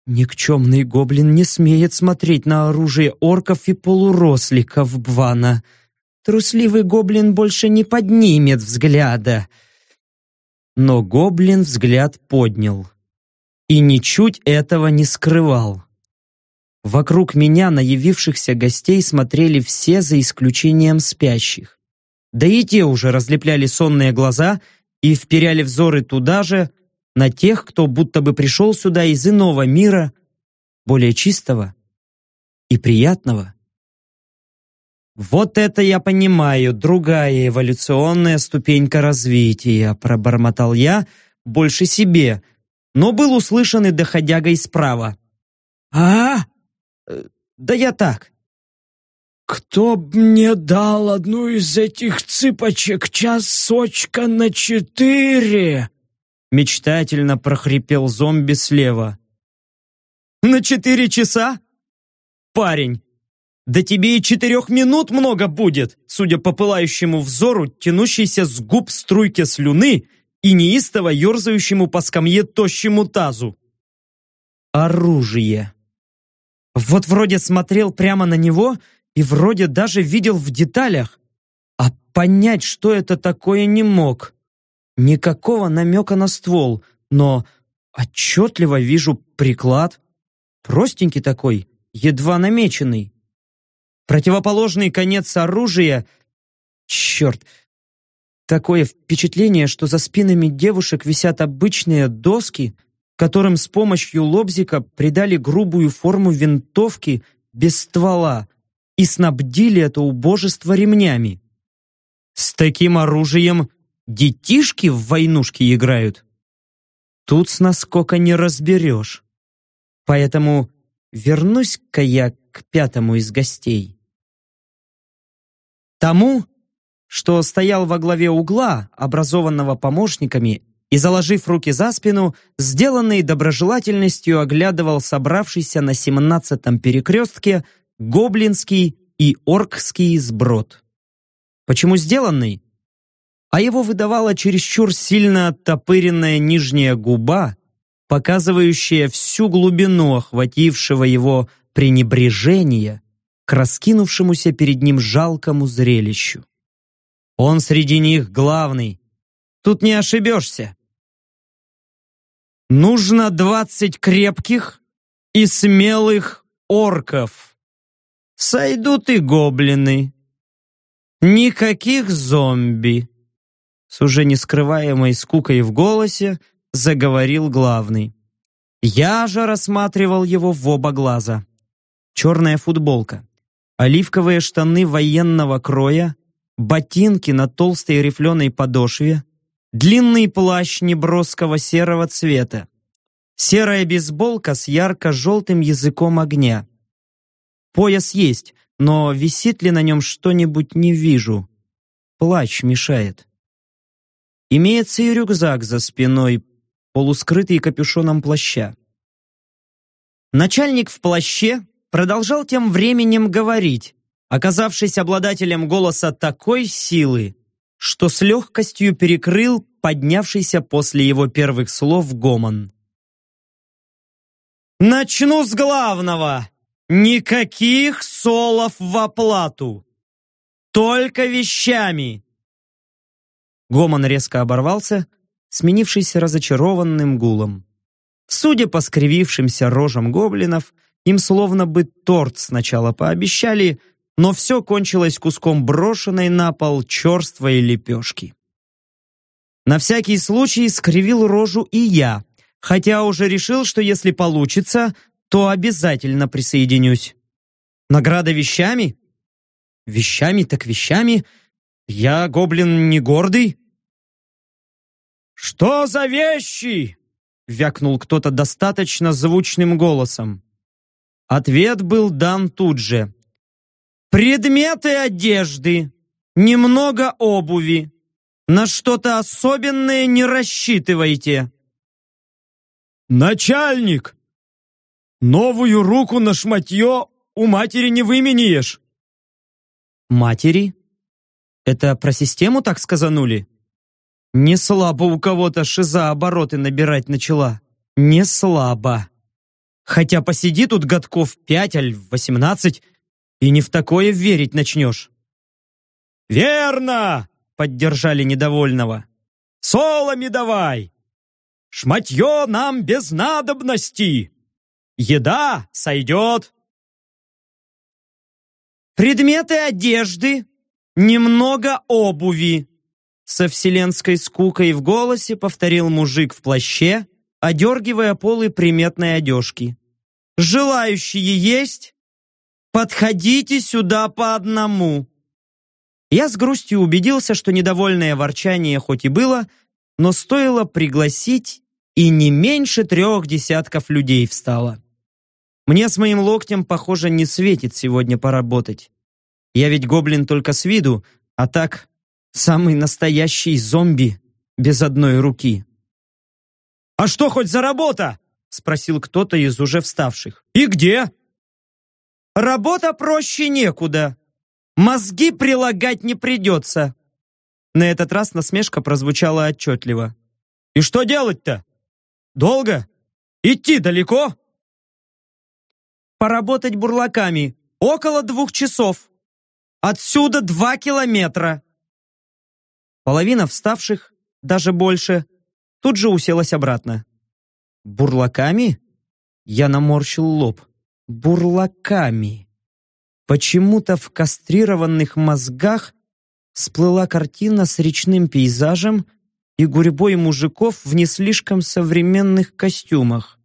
Никчемный гоблин не смеет смотреть на оружие орков и полуросликов Бвана. Трусливый гоблин больше не поднимет взгляда. Но гоблин взгляд поднял. И ничуть этого не скрывал. Вокруг меня на явившихся гостей смотрели все за исключением спящих. Да и те уже разлепляли сонные глаза и вперяли взоры туда же, на тех, кто будто бы пришел сюда из иного мира, более чистого и приятного. «Вот это я понимаю, другая эволюционная ступенька развития», пробормотал я, больше себе, но был услышан и доходягой справа. «А? Э, да я так». «Кто б мне дал одну из этих цыпочек часочка на четыре?» Мечтательно прохрипел зомби слева. «На четыре часа? Парень, да тебе и четырех минут много будет, судя по пылающему взору, тянущейся с губ струйке слюны и неистово ерзающему по скамье тощему тазу. Оружие. Вот вроде смотрел прямо на него и вроде даже видел в деталях, а понять, что это такое, не мог. Никакого намека на ствол, но отчетливо вижу приклад. Простенький такой, едва намеченный. Противоположный конец оружия... Черт! Такое впечатление, что за спинами девушек висят обычные доски, которым с помощью лобзика придали грубую форму винтовки без ствола и снабдили это убожество ремнями. С таким оружием детишки в войнушки играют. Тут с наскока не разберешь. Поэтому вернусь-ка я к пятому из гостей. Тому, что стоял во главе угла, образованного помощниками, и, заложив руки за спину, сделанный доброжелательностью оглядывал собравшийся на семнадцатом перекрестке гоблинский и оркский сброд. Почему сделанный? а его выдавала чересчур сильно оттопыренная нижняя губа, показывающая всю глубину охватившего его пренебрежения к раскинувшемуся перед ним жалкому зрелищу. Он среди них главный. Тут не ошибешься. Нужно двадцать крепких и смелых орков. Сойдут и гоблины. Никаких зомби. С уже нескрываемой скукой в голосе заговорил главный. Я же рассматривал его в оба глаза. Черная футболка, оливковые штаны военного кроя, ботинки на толстой рифленой подошве, длинный плащ неброского серого цвета, серая бейсболка с ярко-желтым языком огня. Пояс есть, но висит ли на нем что-нибудь не вижу. Плащ мешает. Имеется и рюкзак за спиной, полускрытый капюшоном плаща. Начальник в плаще продолжал тем временем говорить, оказавшись обладателем голоса такой силы, что с легкостью перекрыл поднявшийся после его первых слов гомон. «Начну с главного. Никаких солов в оплату. Только вещами. Гомон резко оборвался, сменившись разочарованным гулом. Судя по скривившимся рожам гоблинов, им словно бы торт сначала пообещали, но все кончилось куском брошенной на пол черствой лепешки. На всякий случай скривил рожу и я, хотя уже решил, что если получится, то обязательно присоединюсь. Награда вещами? Вещами так вещами, я гоблин не гордый. Что за вещи? Вякнул кто-то достаточно звучным голосом. Ответ был дан тут же. Предметы одежды, Немного обуви. На что-то особенное не рассчитывайте. Начальник! Новую руку на шматье у матери не выменяешь. Матери? Это про систему так сказанули? Не слабо у кого-то шиза обороты набирать начала. Не слабо. Хотя посиди тут годков пять аль восемнадцать, и не в такое верить начнешь. «Верно!» — поддержали недовольного. «Соломи давай! Шматье нам без надобности! Еда сойдет!» «Предметы одежды, немного обуви!» Со вселенской скукой в голосе повторил мужик в плаще, одергивая полы приметной одежки. «Желающие есть? Подходите сюда по одному!» Я с грустью убедился, что недовольное ворчание хоть и было, но стоило пригласить, и не меньше трех десятков людей встало. Мне с моим локтем, похоже, не светит сегодня поработать. Я ведь гоблин только с виду, а так самый настоящий зомби без одной руки. «А что хоть за работа?» — спросил кто-то из уже вставших. «И где?» «Работа проще некуда», Мозги прилагать не придется. На этот раз насмешка прозвучала отчетливо. И что делать-то? Долго? Идти далеко? Поработать бурлаками. Около двух часов. Отсюда два километра. Половина вставших, даже больше, тут же уселась обратно. Бурлаками? Я наморщил лоб. Бурлаками. Почему-то в кастрированных мозгах всплыла картина с речным пейзажем и гурьбой мужиков в не слишком современных костюмах.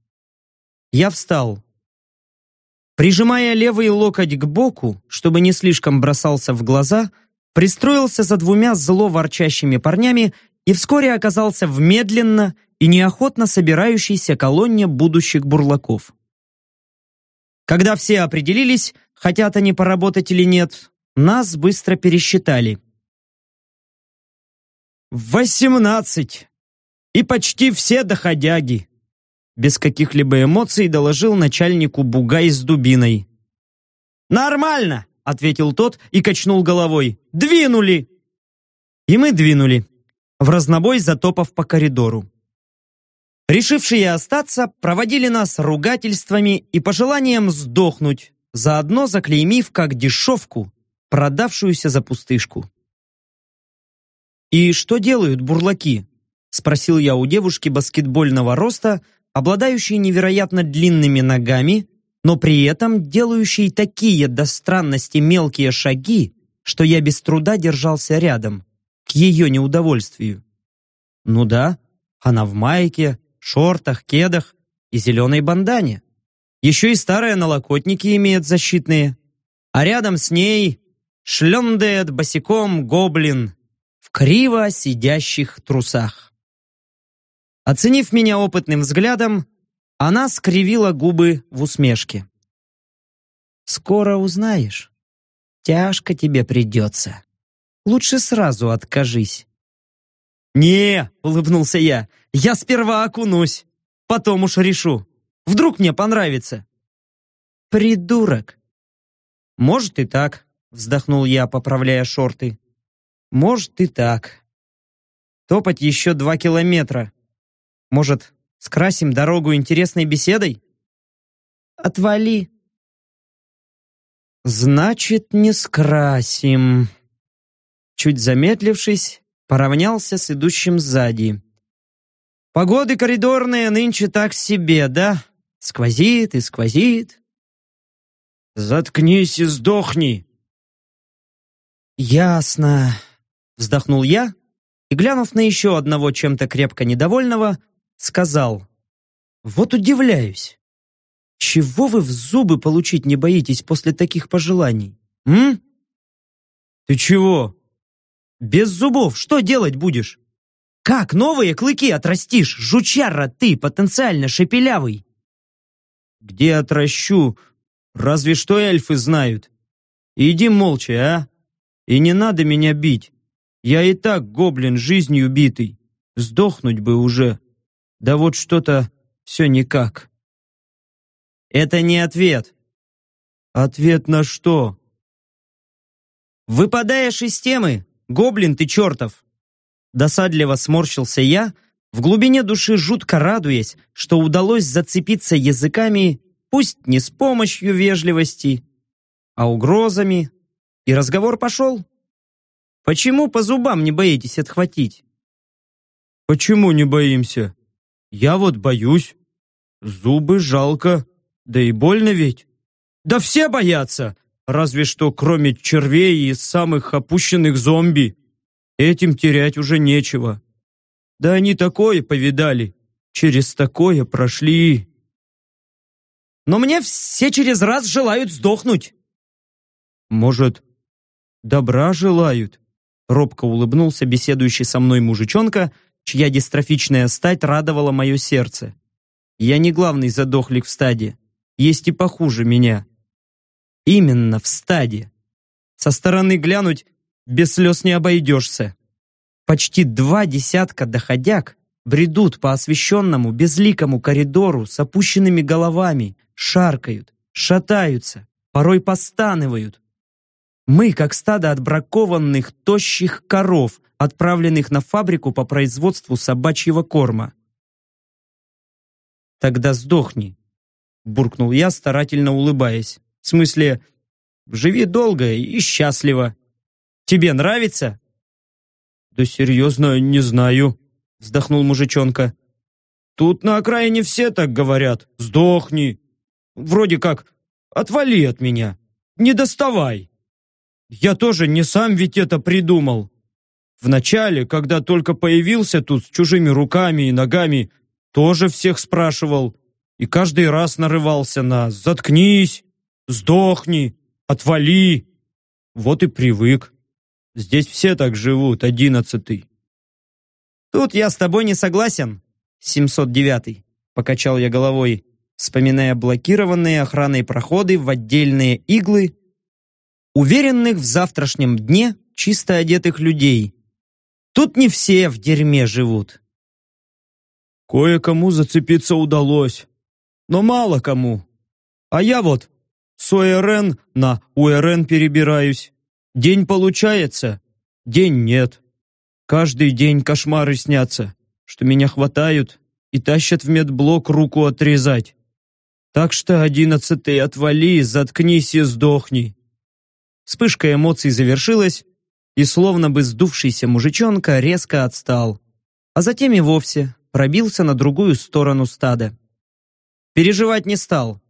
Я встал. Прижимая левый локоть к боку, чтобы не слишком бросался в глаза, пристроился за двумя зло ворчащими парнями и вскоре оказался в медленно и неохотно собирающейся колонне будущих бурлаков. Когда все определились, хотят они поработать или нет, нас быстро пересчитали. «Восемнадцать! И почти все доходяги!» Без каких-либо эмоций доложил начальнику Бугай с дубиной. «Нормально!» — ответил тот и качнул головой. «Двинули!» И мы двинули, в разнобой затопав по коридору. Решившие остаться проводили нас ругательствами и пожеланием сдохнуть, заодно заклеймив как дешевку, продавшуюся за пустышку. «И что делают бурлаки?» — спросил я у девушки баскетбольного роста, обладающей невероятно длинными ногами, но при этом делающей такие до странности мелкие шаги, что я без труда держался рядом, к ее неудовольствию. Ну да, она в майке, шортах, кедах и зеленой бандане. Еще и старые налокотники имеет защитные. А рядом с ней шлендает босиком гоблин в криво сидящих трусах. Оценив меня опытным взглядом, она скривила губы в усмешке. «Скоро узнаешь. Тяжко тебе придется. Лучше сразу откажись». «Не!» — улыбнулся я. «Я сперва окунусь, потом уж решу». Вдруг мне понравится?» «Придурок!» «Может и так», — вздохнул я, поправляя шорты. «Может и так. Топать еще два километра. Может, скрасим дорогу интересной беседой?» «Отвали!» «Значит, не скрасим». Чуть замедлившись, поравнялся с идущим сзади. «Погоды коридорные нынче так себе, да?» Сквозит и сквозит. «Заткнись и сдохни!» «Ясно», — вздохнул я и, глянув на еще одного чем-то крепко недовольного, сказал, «Вот удивляюсь, чего вы в зубы получить не боитесь после таких пожеланий, м?» «Ты чего?» «Без зубов что делать будешь? Как новые клыки отрастишь, жучара ты, потенциально шепелявый?» Где отращу? Разве что эльфы знают. Иди молча, а? И не надо меня бить. Я и так гоблин жизнью битый. Сдохнуть бы уже. Да вот что-то все никак. Это не ответ. Ответ на что? Выпадаешь из темы, гоблин ты чертов. Досадливо сморщился я, в глубине души жутко радуясь, что удалось зацепиться языками, пусть не с помощью вежливости, а угрозами, и разговор пошел. Почему по зубам не боитесь отхватить? Почему не боимся? Я вот боюсь. Зубы жалко, да и больно ведь. Да все боятся, разве что кроме червей и самых опущенных зомби. Этим терять уже нечего. Да они такое повидали, через такое прошли. Но мне все через раз желают сдохнуть. Может, добра желают? Робко улыбнулся беседующий со мной мужичонка, чья дистрофичная стать радовала мое сердце. Я не главный задохлик в стаде. Есть и похуже меня. Именно в стаде. Со стороны глянуть без слез не обойдешься. Почти два десятка доходяг бредут по освещенному безликому коридору с опущенными головами, шаркают, шатаются, порой постанывают. Мы, как стадо отбракованных тощих коров, отправленных на фабрику по производству собачьего корма. «Тогда сдохни», — буркнул я, старательно улыбаясь. «В смысле, живи долго и счастливо. Тебе нравится?» «Да серьезно, не знаю», — вздохнул мужичонка. «Тут на окраине все так говорят. Сдохни. Вроде как, отвали от меня. Не доставай». Я тоже не сам ведь это придумал. Вначале, когда только появился тут с чужими руками и ногами, тоже всех спрашивал. И каждый раз нарывался на «заткнись», «сдохни», «отвали». Вот и привык. Здесь все так живут, одиннадцатый. Тут я с тобой не согласен, 709-й, покачал я головой, вспоминая блокированные охраной проходы в отдельные иглы уверенных в завтрашнем дне чисто одетых людей. Тут не все в дерьме живут. Кое-кому зацепиться удалось, но мало кому. А я вот с ОРН на УРН перебираюсь. День получается, день нет. Каждый день кошмары снятся, что меня хватают и тащат в медблок руку отрезать. Так что одиннадцатый отвали, заткнись и сдохни. Вспышка эмоций завершилась, и словно бы сдувшийся мужичонка резко отстал, а затем и вовсе пробился на другую сторону стада. Переживать не стал.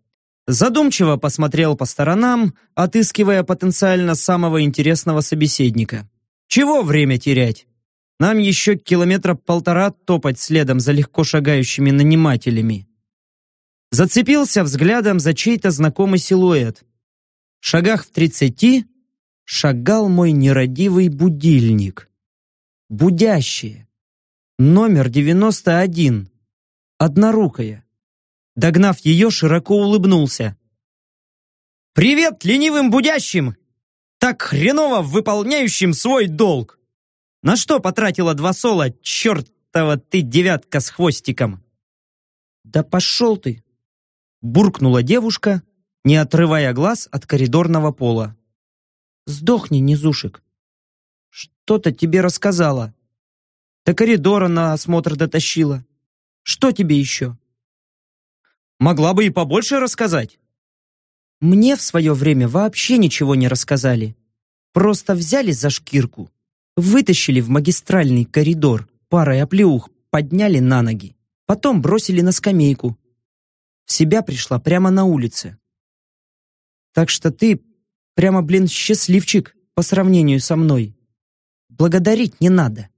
Задумчиво посмотрел по сторонам, отыскивая потенциально самого интересного собеседника. Чего время терять? Нам еще километра полтора топать следом за легко шагающими нанимателями. Зацепился взглядом за чей-то знакомый силуэт шагах в тридцати шагал мой нерадивый будильник. Будящее. Номер девяносто один. Однорукая. Догнав ее, широко улыбнулся. «Привет ленивым будящим! Так хреново выполняющим свой долг! На что потратила два сола, чертова ты девятка с хвостиком?» «Да пошел ты!» Буркнула девушка, не отрывая глаз от коридорного пола. «Сдохни, низушек!» «Что-то тебе рассказала. До коридора на осмотр дотащила. Что тебе еще?» «Могла бы и побольше рассказать». «Мне в свое время вообще ничего не рассказали. Просто взяли за шкирку, вытащили в магистральный коридор, парой оплеух подняли на ноги, потом бросили на скамейку. В себя пришла прямо на улице. Так что ты прямо, блин, счастливчик по сравнению со мной. Благодарить не надо.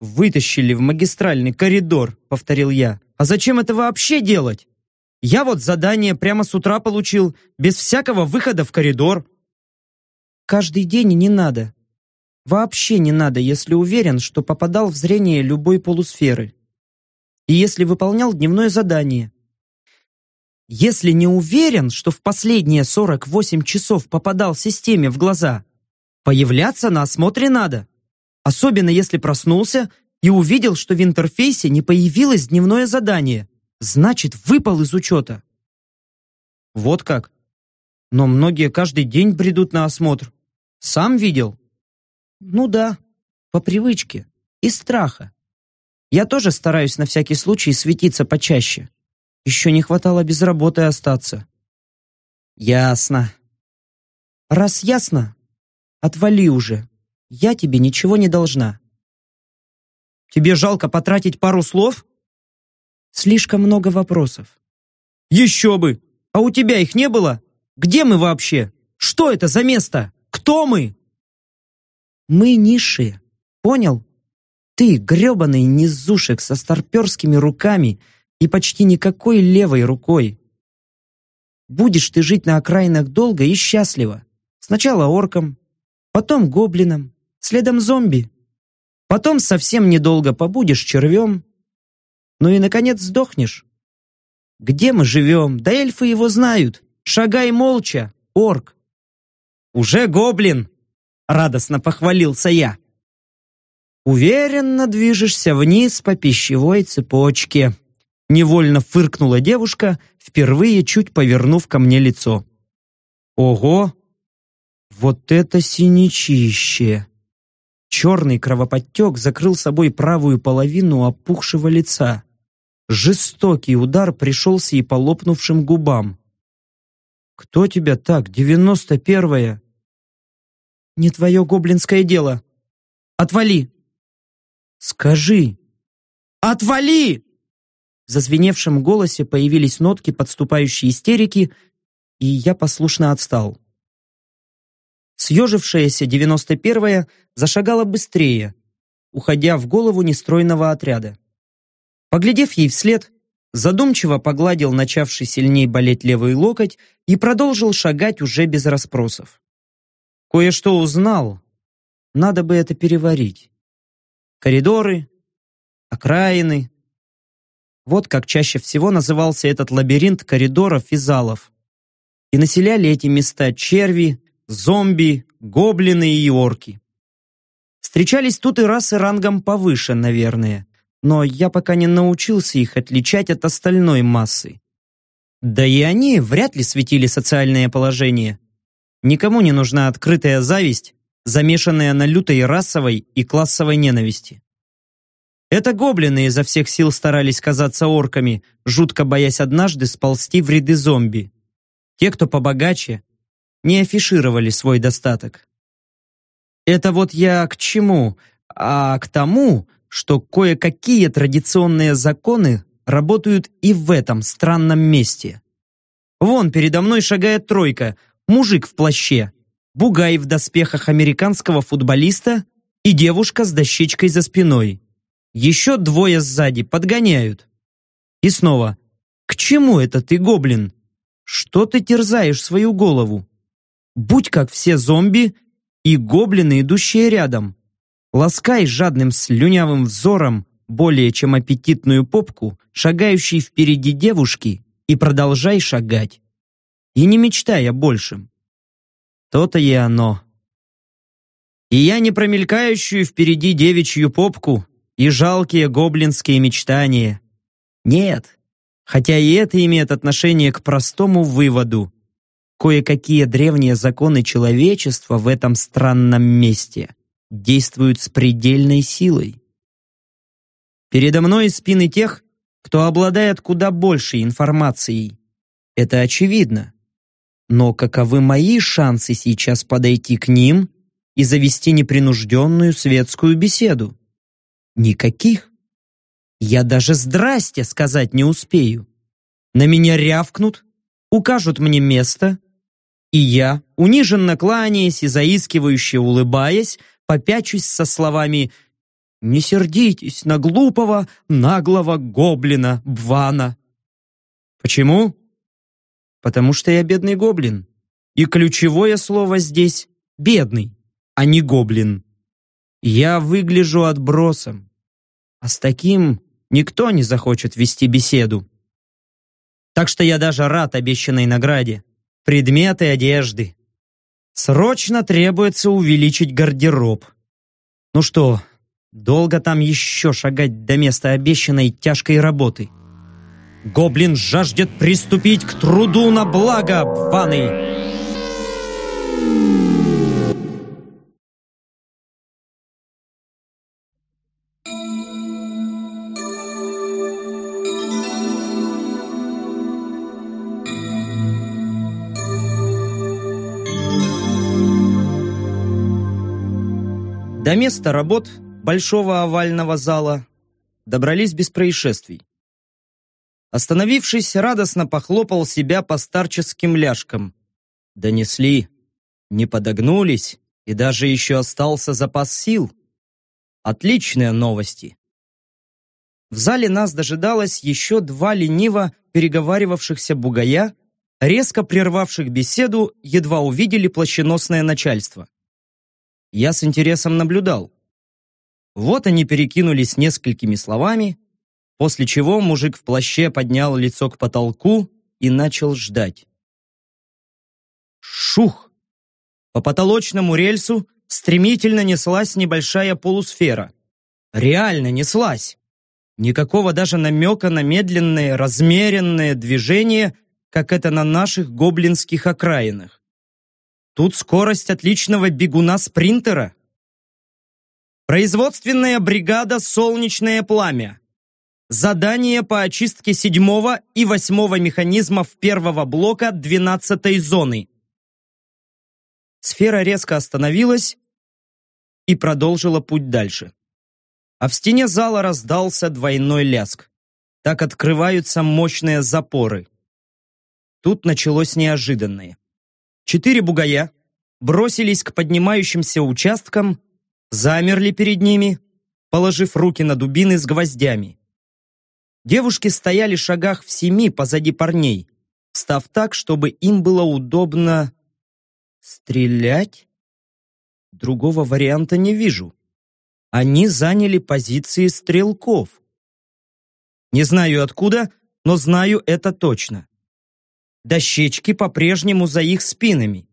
«Вытащили в магистральный коридор», — повторил я. «А зачем это вообще делать? Я вот задание прямо с утра получил, без всякого выхода в коридор». «Каждый день не надо. Вообще не надо, если уверен, что попадал в зрение любой полусферы. И если выполнял дневное задание. Если не уверен, что в последние 48 часов попадал системе в глаза, Появляться на осмотре надо. Особенно если проснулся и увидел, что в интерфейсе не появилось дневное задание. Значит, выпал из учета. Вот как. Но многие каждый день придут на осмотр. Сам видел? Ну да, по привычке. Из страха. Я тоже стараюсь на всякий случай светиться почаще. Еще не хватало без работы остаться. Ясно. Раз ясно, отвали уже. Я тебе ничего не должна. Тебе жалко потратить пару слов? Слишком много вопросов. Еще бы! А у тебя их не было? Где мы вообще? Что это за место? Кто мы? Мы низшие. Понял? Ты гребаный низушек со старперскими руками и почти никакой левой рукой. Будешь ты жить на окраинах долго и счастливо. Сначала орком, потом гоблином, следом зомби. Потом совсем недолго побудешь червем. Ну и, наконец, сдохнешь. Где мы живем? Да эльфы его знают. Шагай молча, орк. Уже гоблин, радостно похвалился я. Уверенно движешься вниз по пищевой цепочке. Невольно фыркнула девушка, впервые чуть повернув ко мне лицо. Ого! Вот это синячище! Черный кровоподтек закрыл собой правую половину опухшего лица. Жестокий удар пришелся и по лопнувшим губам. «Кто тебя так, девяносто первая?» «Не твое гоблинское дело. Отвали!» «Скажи!» «Отвали!» В зазвеневшем голосе появились нотки подступающей истерики, и я послушно отстал. Съежившаяся девяносто первая зашагала быстрее, уходя в голову нестройного отряда. Поглядев ей вслед, задумчиво погладил начавший сильнее болеть левый локоть и продолжил шагать уже без расспросов. Кое-что узнал, надо бы это переварить. Коридоры, окраины. Вот как чаще всего назывался этот лабиринт коридоров и залов. И населяли эти места черви, зомби, гоблины и орки. Встречались тут и расы рангом повыше, наверное, но я пока не научился их отличать от остальной массы. Да и они вряд ли светили социальное положение. Никому не нужна открытая зависть, замешанная на лютой расовой и классовой ненависти. Это гоблины изо всех сил старались казаться орками, жутко боясь однажды сползти в ряды зомби. Те, кто побогаче, не афишировали свой достаток. Это вот я к чему? А к тому, что кое-какие традиционные законы работают и в этом странном месте. Вон передо мной шагает тройка, мужик в плаще, бугай в доспехах американского футболиста и девушка с дощечкой за спиной. Еще двое сзади подгоняют. И снова, к чему это ты, гоблин? Что ты терзаешь свою голову? Будь как все зомби и гоблины, идущие рядом. Ласкай жадным слюнявым взором более чем аппетитную попку, шагающей впереди девушки, и продолжай шагать. И не мечтай о большем. То-то и оно. И я не промелькающую впереди девичью попку и жалкие гоблинские мечтания. Нет, хотя и это имеет отношение к простому выводу. Кое-какие древние законы человечества в этом странном месте действуют с предельной силой. Передо мной спины тех, кто обладает куда большей информацией. Это очевидно. Но каковы мои шансы сейчас подойти к ним и завести непринужденную светскую беседу? Никаких. Я даже «здрасте» сказать не успею. На меня рявкнут, укажут мне место, и я, униженно кланяясь и заискивающе улыбаясь, попячусь со словами «Не сердитесь на глупого, наглого гоблина Бвана». Почему? Потому что я бедный гоблин. И ключевое слово здесь «бедный», а не «гоблин». Я выгляжу отбросом. А с таким никто не захочет вести беседу. Так что я даже рад обещанной награде. Предметы одежды. Срочно требуется увеличить гардероб. Ну что, долго там еще шагать до места обещанной тяжкой работы? Гоблин жаждет приступить к труду на благо Ваны. До места работ большого овального зала добрались без происшествий. Остановившись, радостно похлопал себя по старческим ляжкам. Донесли, не подогнулись, и даже еще остался запас сил. Отличные новости. В зале нас дожидалось еще два лениво переговаривавшихся бугая, резко прервавших беседу, едва увидели плащеносное начальство. Я с интересом наблюдал. Вот они перекинулись несколькими словами, после чего мужик в плаще поднял лицо к потолку и начал ждать. Шух! По потолочному рельсу стремительно неслась небольшая полусфера. Реально неслась. Никакого даже намека на медленное, размеренное движение, как это на наших гоблинских окраинах. Тут скорость отличного бегуна-спринтера. Производственная бригада «Солнечное пламя». Задание по очистке седьмого и восьмого механизмов первого блока двенадцатой зоны. Сфера резко остановилась и продолжила путь дальше. А в стене зала раздался двойной ляск. Так открываются мощные запоры. Тут началось неожиданное. Четыре бугая бросились к поднимающимся участкам, замерли перед ними, положив руки на дубины с гвоздями. Девушки стояли в шагах в семи позади парней, став так, чтобы им было удобно стрелять. Другого варианта не вижу. Они заняли позиции стрелков. Не знаю откуда, но знаю это точно. Дощечки по-прежнему за их спинами.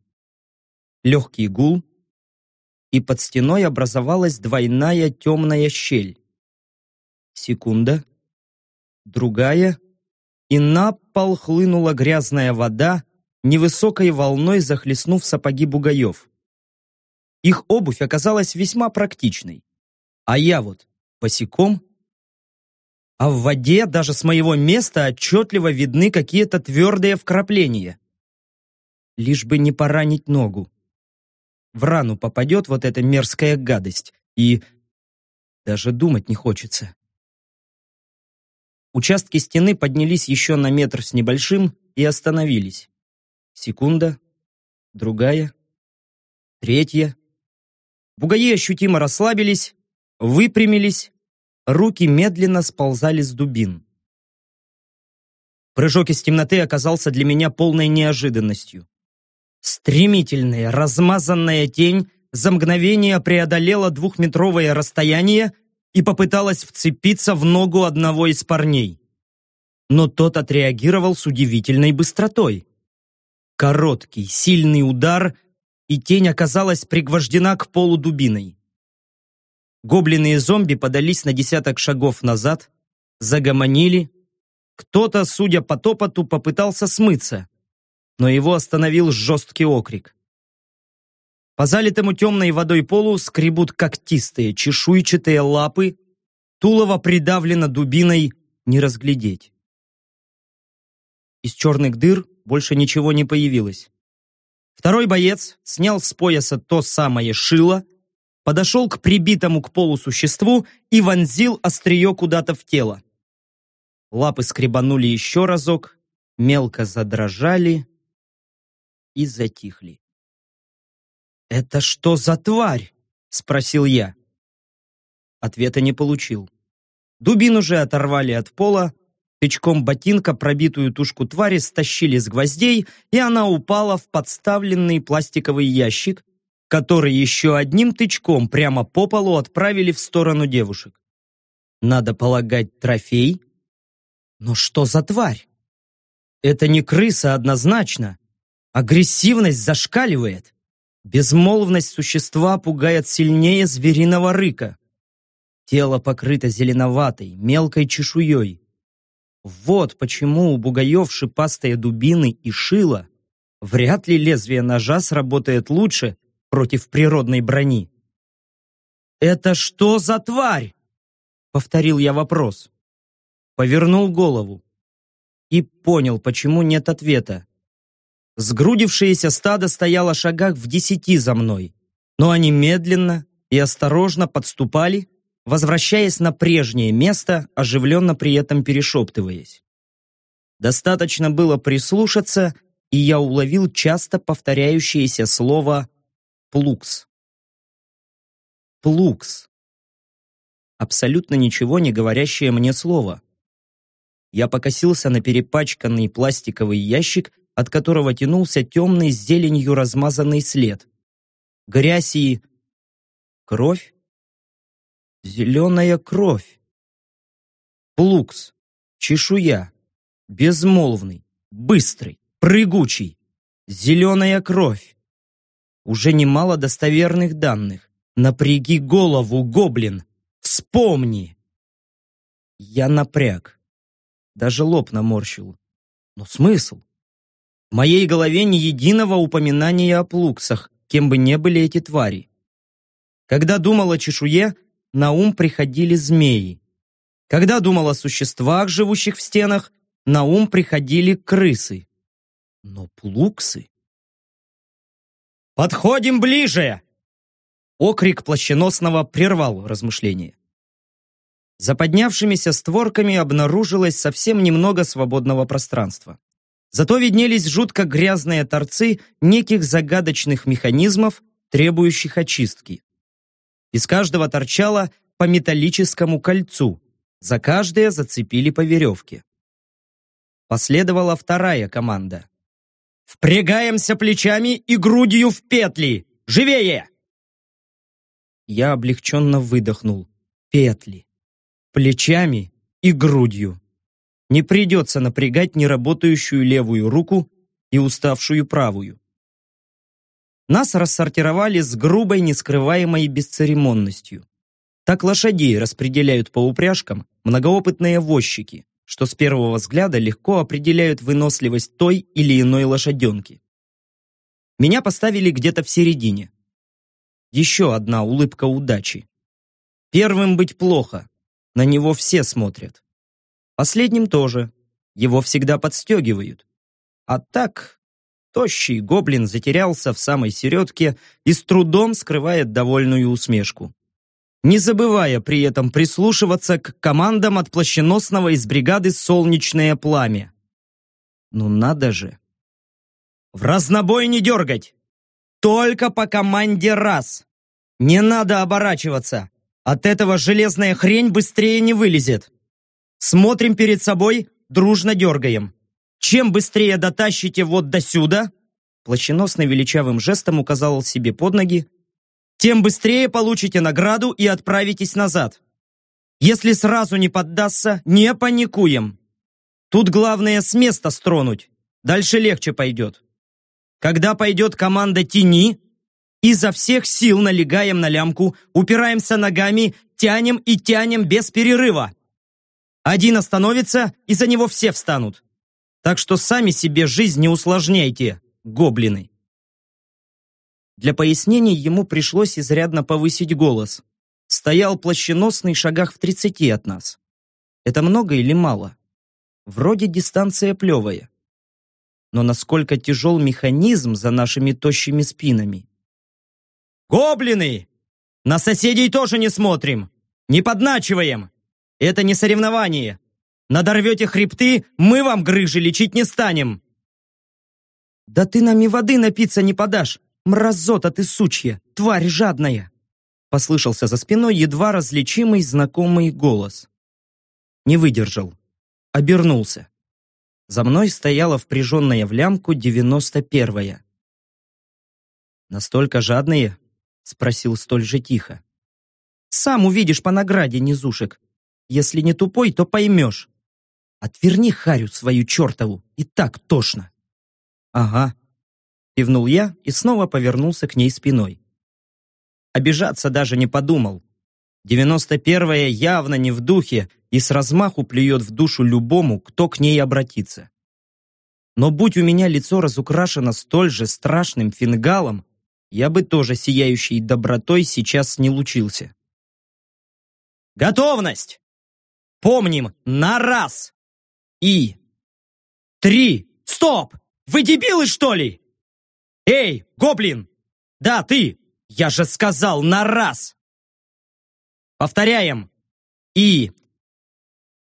Легкий гул, и под стеной образовалась двойная темная щель. Секунда, другая, и на пол хлынула грязная вода, невысокой волной захлестнув сапоги бугаев. Их обувь оказалась весьма практичной. А я вот босиком а в воде даже с моего места отчетливо видны какие-то твердые вкрапления. Лишь бы не поранить ногу. В рану попадет вот эта мерзкая гадость, и даже думать не хочется. Участки стены поднялись еще на метр с небольшим и остановились. Секунда, другая, третья. Бугаи ощутимо расслабились, выпрямились, Руки медленно сползали с дубин. Прыжок из темноты оказался для меня полной неожиданностью. Стремительная, размазанная тень за мгновение преодолела двухметровое расстояние и попыталась вцепиться в ногу одного из парней. Но тот отреагировал с удивительной быстротой. Короткий, сильный удар, и тень оказалась пригвождена к полу дубиной. Гоблины и зомби подались на десяток шагов назад, загомонили. Кто-то, судя по топоту, попытался смыться, но его остановил жесткий окрик. По залитому темной водой полу скребут когтистые, чешуйчатые лапы, тулово придавлено дубиной, не разглядеть. Из черных дыр больше ничего не появилось. Второй боец снял с пояса то самое шило, подошел к прибитому к полу существу и вонзил острие куда-то в тело. Лапы скребанули еще разок, мелко задрожали и затихли. «Это что за тварь?» — спросил я. Ответа не получил. Дубин уже оторвали от пола, тычком ботинка пробитую тушку твари стащили с гвоздей, и она упала в подставленный пластиковый ящик, который еще одним тычком прямо по полу отправили в сторону девушек. Надо полагать, трофей? Но что за тварь? Это не крыса однозначно. Агрессивность зашкаливает. Безмолвность существа пугает сильнее звериного рыка. Тело покрыто зеленоватой, мелкой чешуей. Вот почему у бугаев шипастые дубины и шила вряд ли лезвие ножа сработает лучше против природной брони. «Это что за тварь?» — повторил я вопрос. Повернул голову и понял, почему нет ответа. Сгрудившееся стадо стояло шагах в десяти за мной, но они медленно и осторожно подступали, возвращаясь на прежнее место, оживленно при этом перешептываясь. Достаточно было прислушаться, и я уловил часто повторяющееся слово «плукс». «Плукс». Абсолютно ничего не говорящее мне слово. Я покосился на перепачканный пластиковый ящик, от которого тянулся темный с зеленью размазанный след. Грязь и... Кровь? Зеленая кровь. Плукс. Чешуя. Безмолвный. Быстрый. Прыгучий. Зеленая кровь. Уже немало достоверных данных. Напряги голову, гоблин. Вспомни. Я напряг. Даже лоб наморщил. Но смысл? В моей голове ни единого упоминания о плуксах, кем бы не были эти твари. Когда думал о чешуе, на ум приходили змеи. Когда думал о существах, живущих в стенах, на ум приходили крысы. Но плуксы... «Подходим ближе!» Окрик плащеносного прервал размышление. За поднявшимися створками обнаружилось совсем немного свободного пространства. Зато виднелись жутко грязные торцы неких загадочных механизмов, требующих очистки. Из каждого торчало по металлическому кольцу, за каждое зацепили по веревке. Последовала вторая команда. «Впрягаемся плечами и грудью в петли! Живее!» Я облегченно выдохнул. Петли. Плечами и грудью не придется напрягать неработающую левую руку и уставшую правую. Нас рассортировали с грубой, нескрываемой бесцеремонностью. Так лошадей распределяют по упряжкам многоопытные возчики, что с первого взгляда легко определяют выносливость той или иной лошаденки. Меня поставили где-то в середине. Еще одна улыбка удачи. Первым быть плохо, на него все смотрят. Последним тоже. Его всегда подстегивают. А так, тощий гоблин затерялся в самой середке и с трудом скрывает довольную усмешку. Не забывая при этом прислушиваться к командам от плащеносного из бригады «Солнечное пламя». Ну надо же. В разнобой не дергать! Только по команде раз! Не надо оборачиваться! От этого железная хрень быстрее не вылезет. Смотрим перед собой, дружно дергаем. Чем быстрее дотащите вот до сюда, Плащеносный величавым жестом указал себе под ноги, тем быстрее получите награду и отправитесь назад. Если сразу не поддастся, не паникуем. Тут главное с места стронуть, дальше легче пойдет. Когда пойдет команда «Тяни», изо всех сил налегаем на лямку, упираемся ногами, тянем и тянем без перерыва. Один остановится, и за него все встанут. Так что сами себе жизнь не усложняйте, гоблины. Для пояснений ему пришлось изрядно повысить голос. Стоял плащеносный шагах в тридцати от нас. Это много или мало? Вроде дистанция плевая. Но насколько тяжел механизм за нашими тощими спинами? «Гоблины! На соседей тоже не смотрим! Не подначиваем! Это не соревнование. Надорвете хребты, мы вам грыжи лечить не станем. Да ты нам и воды напиться не подашь. Мразота ты сучья, тварь жадная. Послышался за спиной едва различимый знакомый голос. Не выдержал. Обернулся. За мной стояла впряженная в лямку девяносто первая. «Настолько жадные?» — спросил столь же тихо. «Сам увидишь по награде, низушек. Если не тупой, то поймешь. Отверни харю свою чертову, и так тошно. Ага. Кивнул я и снова повернулся к ней спиной. Обижаться даже не подумал. Девяносто первая явно не в духе и с размаху плюет в душу любому, кто к ней обратится. Но будь у меня лицо разукрашено столь же страшным фингалом, я бы тоже сияющей добротой сейчас не лучился. Готовность! Помним, на раз! И... Три! Стоп! Вы дебилы, что ли? Эй, гоблин! Да, ты! Я же сказал на раз! Повторяем. И...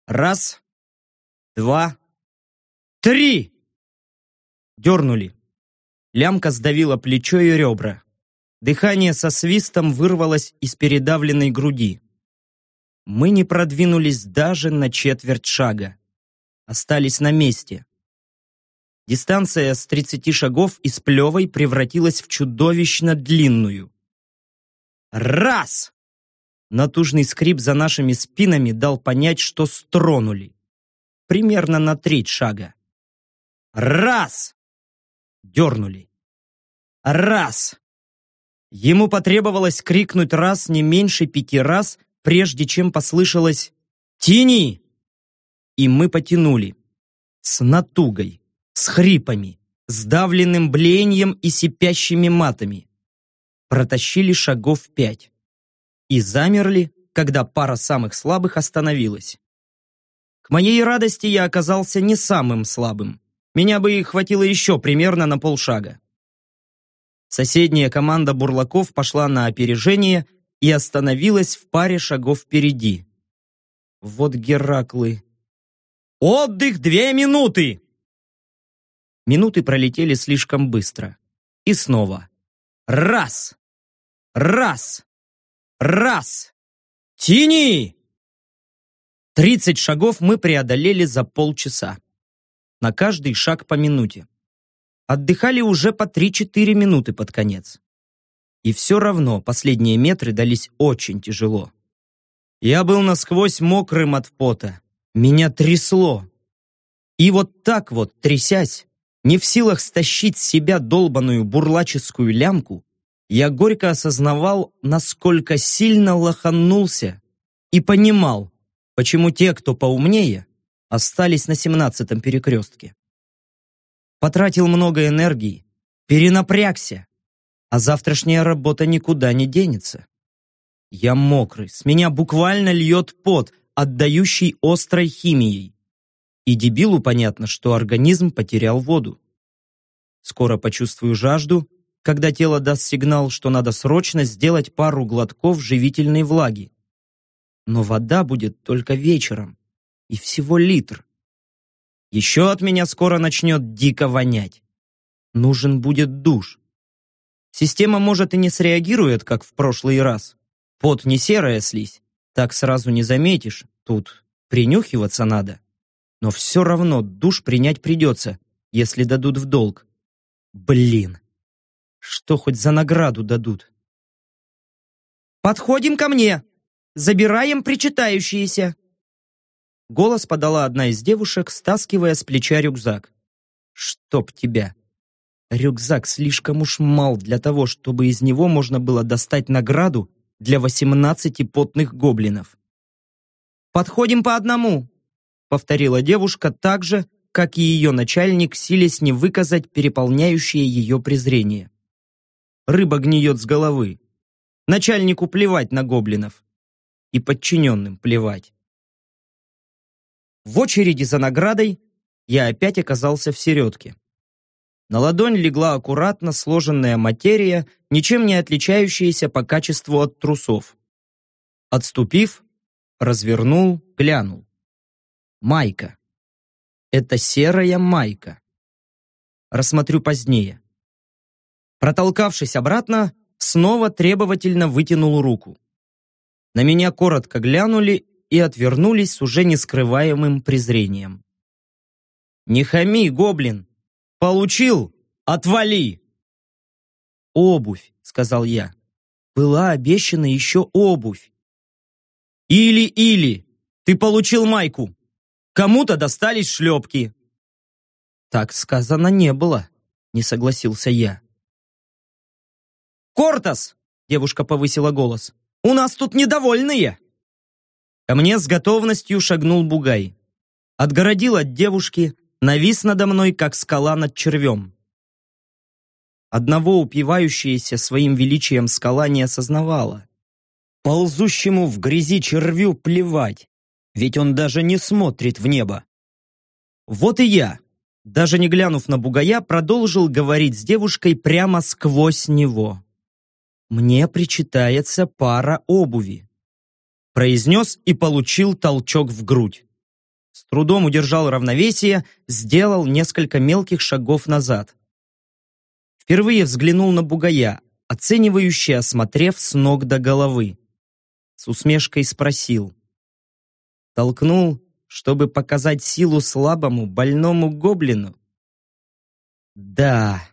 Раз, два, три! Дернули. Лямка сдавила плечо и ребра. Дыхание со свистом вырвалось из передавленной груди. Мы не продвинулись даже на четверть шага. Остались на месте. Дистанция с 30 шагов из плевой превратилась в чудовищно длинную. Раз! Натужный скрип за нашими спинами дал понять, что стронули. Примерно на треть шага. Раз! Дернули. Раз! Ему потребовалось крикнуть раз не меньше пяти раз, прежде чем послышалось «Тяни!» И мы потянули. С натугой, с хрипами, сдавленным блеянием и сипящими матами. Протащили шагов пять. И замерли, когда пара самых слабых остановилась. К моей радости я оказался не самым слабым. Меня бы и хватило еще примерно на полшага. Соседняя команда бурлаков пошла на опережение и остановилась в паре шагов впереди. Вот Гераклы. «Отдых две минуты!» Минуты пролетели слишком быстро. И снова. Раз! Раз! Раз! Тяни! Тридцать шагов мы преодолели за полчаса. На каждый шаг по минуте. Отдыхали уже по 3-4 минуты под конец. И все равно последние метры дались очень тяжело. Я был насквозь мокрым от пота. Меня трясло. И вот так вот, трясясь, не в силах стащить с себя долбаную бурлаческую лямку, я горько осознавал, насколько сильно лоханулся и понимал, почему те, кто поумнее, остались на семнадцатом перекрестке. Потратил много энергии, перенапрягся, а завтрашняя работа никуда не денется. Я мокрый, с меня буквально льет пот, отдающий острой химией. И дебилу понятно, что организм потерял воду. Скоро почувствую жажду, когда тело даст сигнал, что надо срочно сделать пару глотков живительной влаги. Но вода будет только вечером, и всего литр. Еще от меня скоро начнет дико вонять. Нужен будет душ. Система, может, и не среагирует, как в прошлый раз. Пот не серая слизь. Так сразу не заметишь. Тут принюхиваться надо. Но все равно душ принять придется, если дадут в долг. Блин. Что хоть за награду дадут? «Подходим ко мне! Забираем причитающиеся!» Голос подала одна из девушек, стаскивая с плеча рюкзак. «Чтоб тебя!» Рюкзак слишком уж мал для того, чтобы из него можно было достать награду для восемнадцати потных гоблинов. «Подходим по одному», — повторила девушка так же, как и ее начальник, силясь не выказать переполняющее ее презрение. Рыба гниет с головы. Начальнику плевать на гоблинов. И подчиненным плевать. В очереди за наградой я опять оказался в середке. На ладонь легла аккуратно сложенная материя, ничем не отличающаяся по качеству от трусов. Отступив, развернул, глянул. Майка. Это серая майка. Рассмотрю позднее. Протолкавшись обратно, снова требовательно вытянул руку. На меня коротко глянули и отвернулись с уже нескрываемым презрением. «Не хами, гоблин!» Получил? Отвали!» «Обувь», — сказал я. «Была обещана еще обувь». «Или-или! Ты получил майку! Кому-то достались шлепки!» «Так сказано не было», — не согласился я. «Кортас!» — девушка повысила голос. «У нас тут недовольные!» Ко мне с готовностью шагнул Бугай. Отгородил от девушки, навис надо мной, как скала над червем. Одного упивающаяся своим величием скала не осознавала. Ползущему в грязи червю плевать, ведь он даже не смотрит в небо. Вот и я, даже не глянув на бугая, продолжил говорить с девушкой прямо сквозь него. «Мне причитается пара обуви», произнес и получил толчок в грудь. С трудом удержал равновесие, сделал несколько мелких шагов назад. Впервые взглянул на бугая, оценивающе осмотрев с ног до головы. С усмешкой спросил. Толкнул чтобы показать силу слабому, больному гоблину? Да,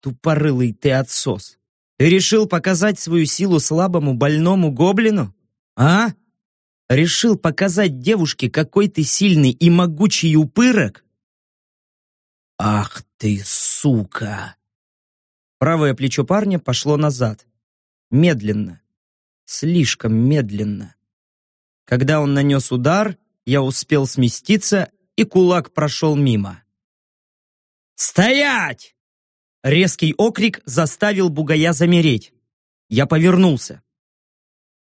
тупорылый ты отсос. Ты решил показать свою силу слабому, больному гоблину? А? Решил показать девушке, какой ты сильный и могучий упырок? Ах ты, сука! Правое плечо парня пошло назад. Медленно. Слишком медленно. Когда он нанес удар, я успел сместиться, и кулак прошел мимо. «Стоять!» Резкий окрик заставил бугая замереть. Я повернулся.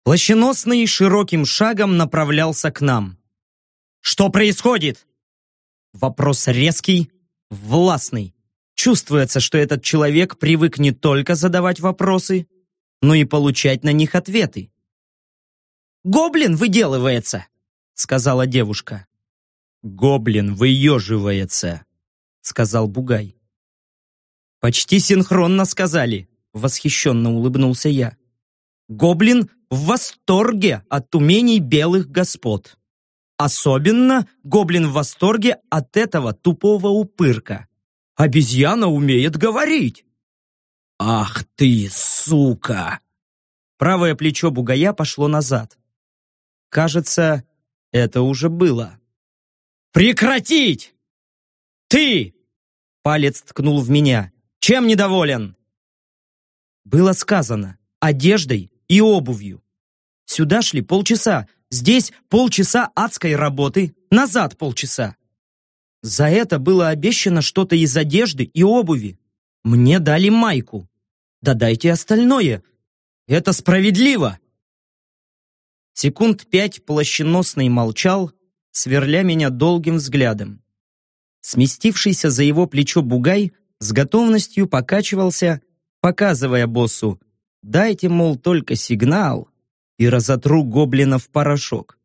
Плащеносный широким шагом направлялся к нам. «Что происходит?» Вопрос резкий, властный. Чувствуется, что этот человек привык не только задавать вопросы, но и получать на них ответы. «Гоблин выделывается!» сказала девушка. «Гоблин выеживается», — сказал Бугай. «Почти синхронно сказали», — восхищенно улыбнулся я. «Гоблин в восторге от умений белых господ. Особенно гоблин в восторге от этого тупого упырка. Обезьяна умеет говорить». «Ах ты, сука!» Правое плечо бугая пошло назад. Кажется, это уже было. «Прекратить! Ты!» Палец ткнул в меня. «Чем недоволен?» Было сказано. Одеждой и обувью. Сюда шли полчаса. Здесь полчаса адской работы. Назад полчаса. За это было обещано что-то из одежды и обуви. Мне дали майку. Да дайте остальное. Это справедливо. Секунд пять плащеносный молчал, сверля меня долгим взглядом. Сместившийся за его плечо бугай с готовностью покачивался, показывая боссу «Дайте, мол, только сигнал, и разотру гоблина в порошок».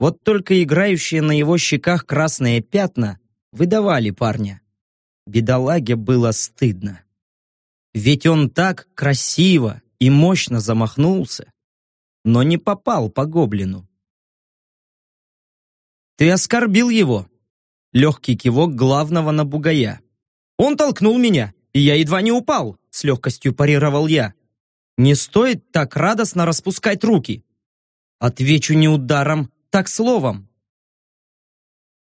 Вот только играющие на его щеках красные пятна выдавали парня. Бедолаге было стыдно. Ведь он так красиво и мощно замахнулся но не попал по гоблину. «Ты оскорбил его!» Легкий кивок главного на бугая. «Он толкнул меня, и я едва не упал!» С легкостью парировал я. «Не стоит так радостно распускать руки!» Отвечу не ударом, так словом.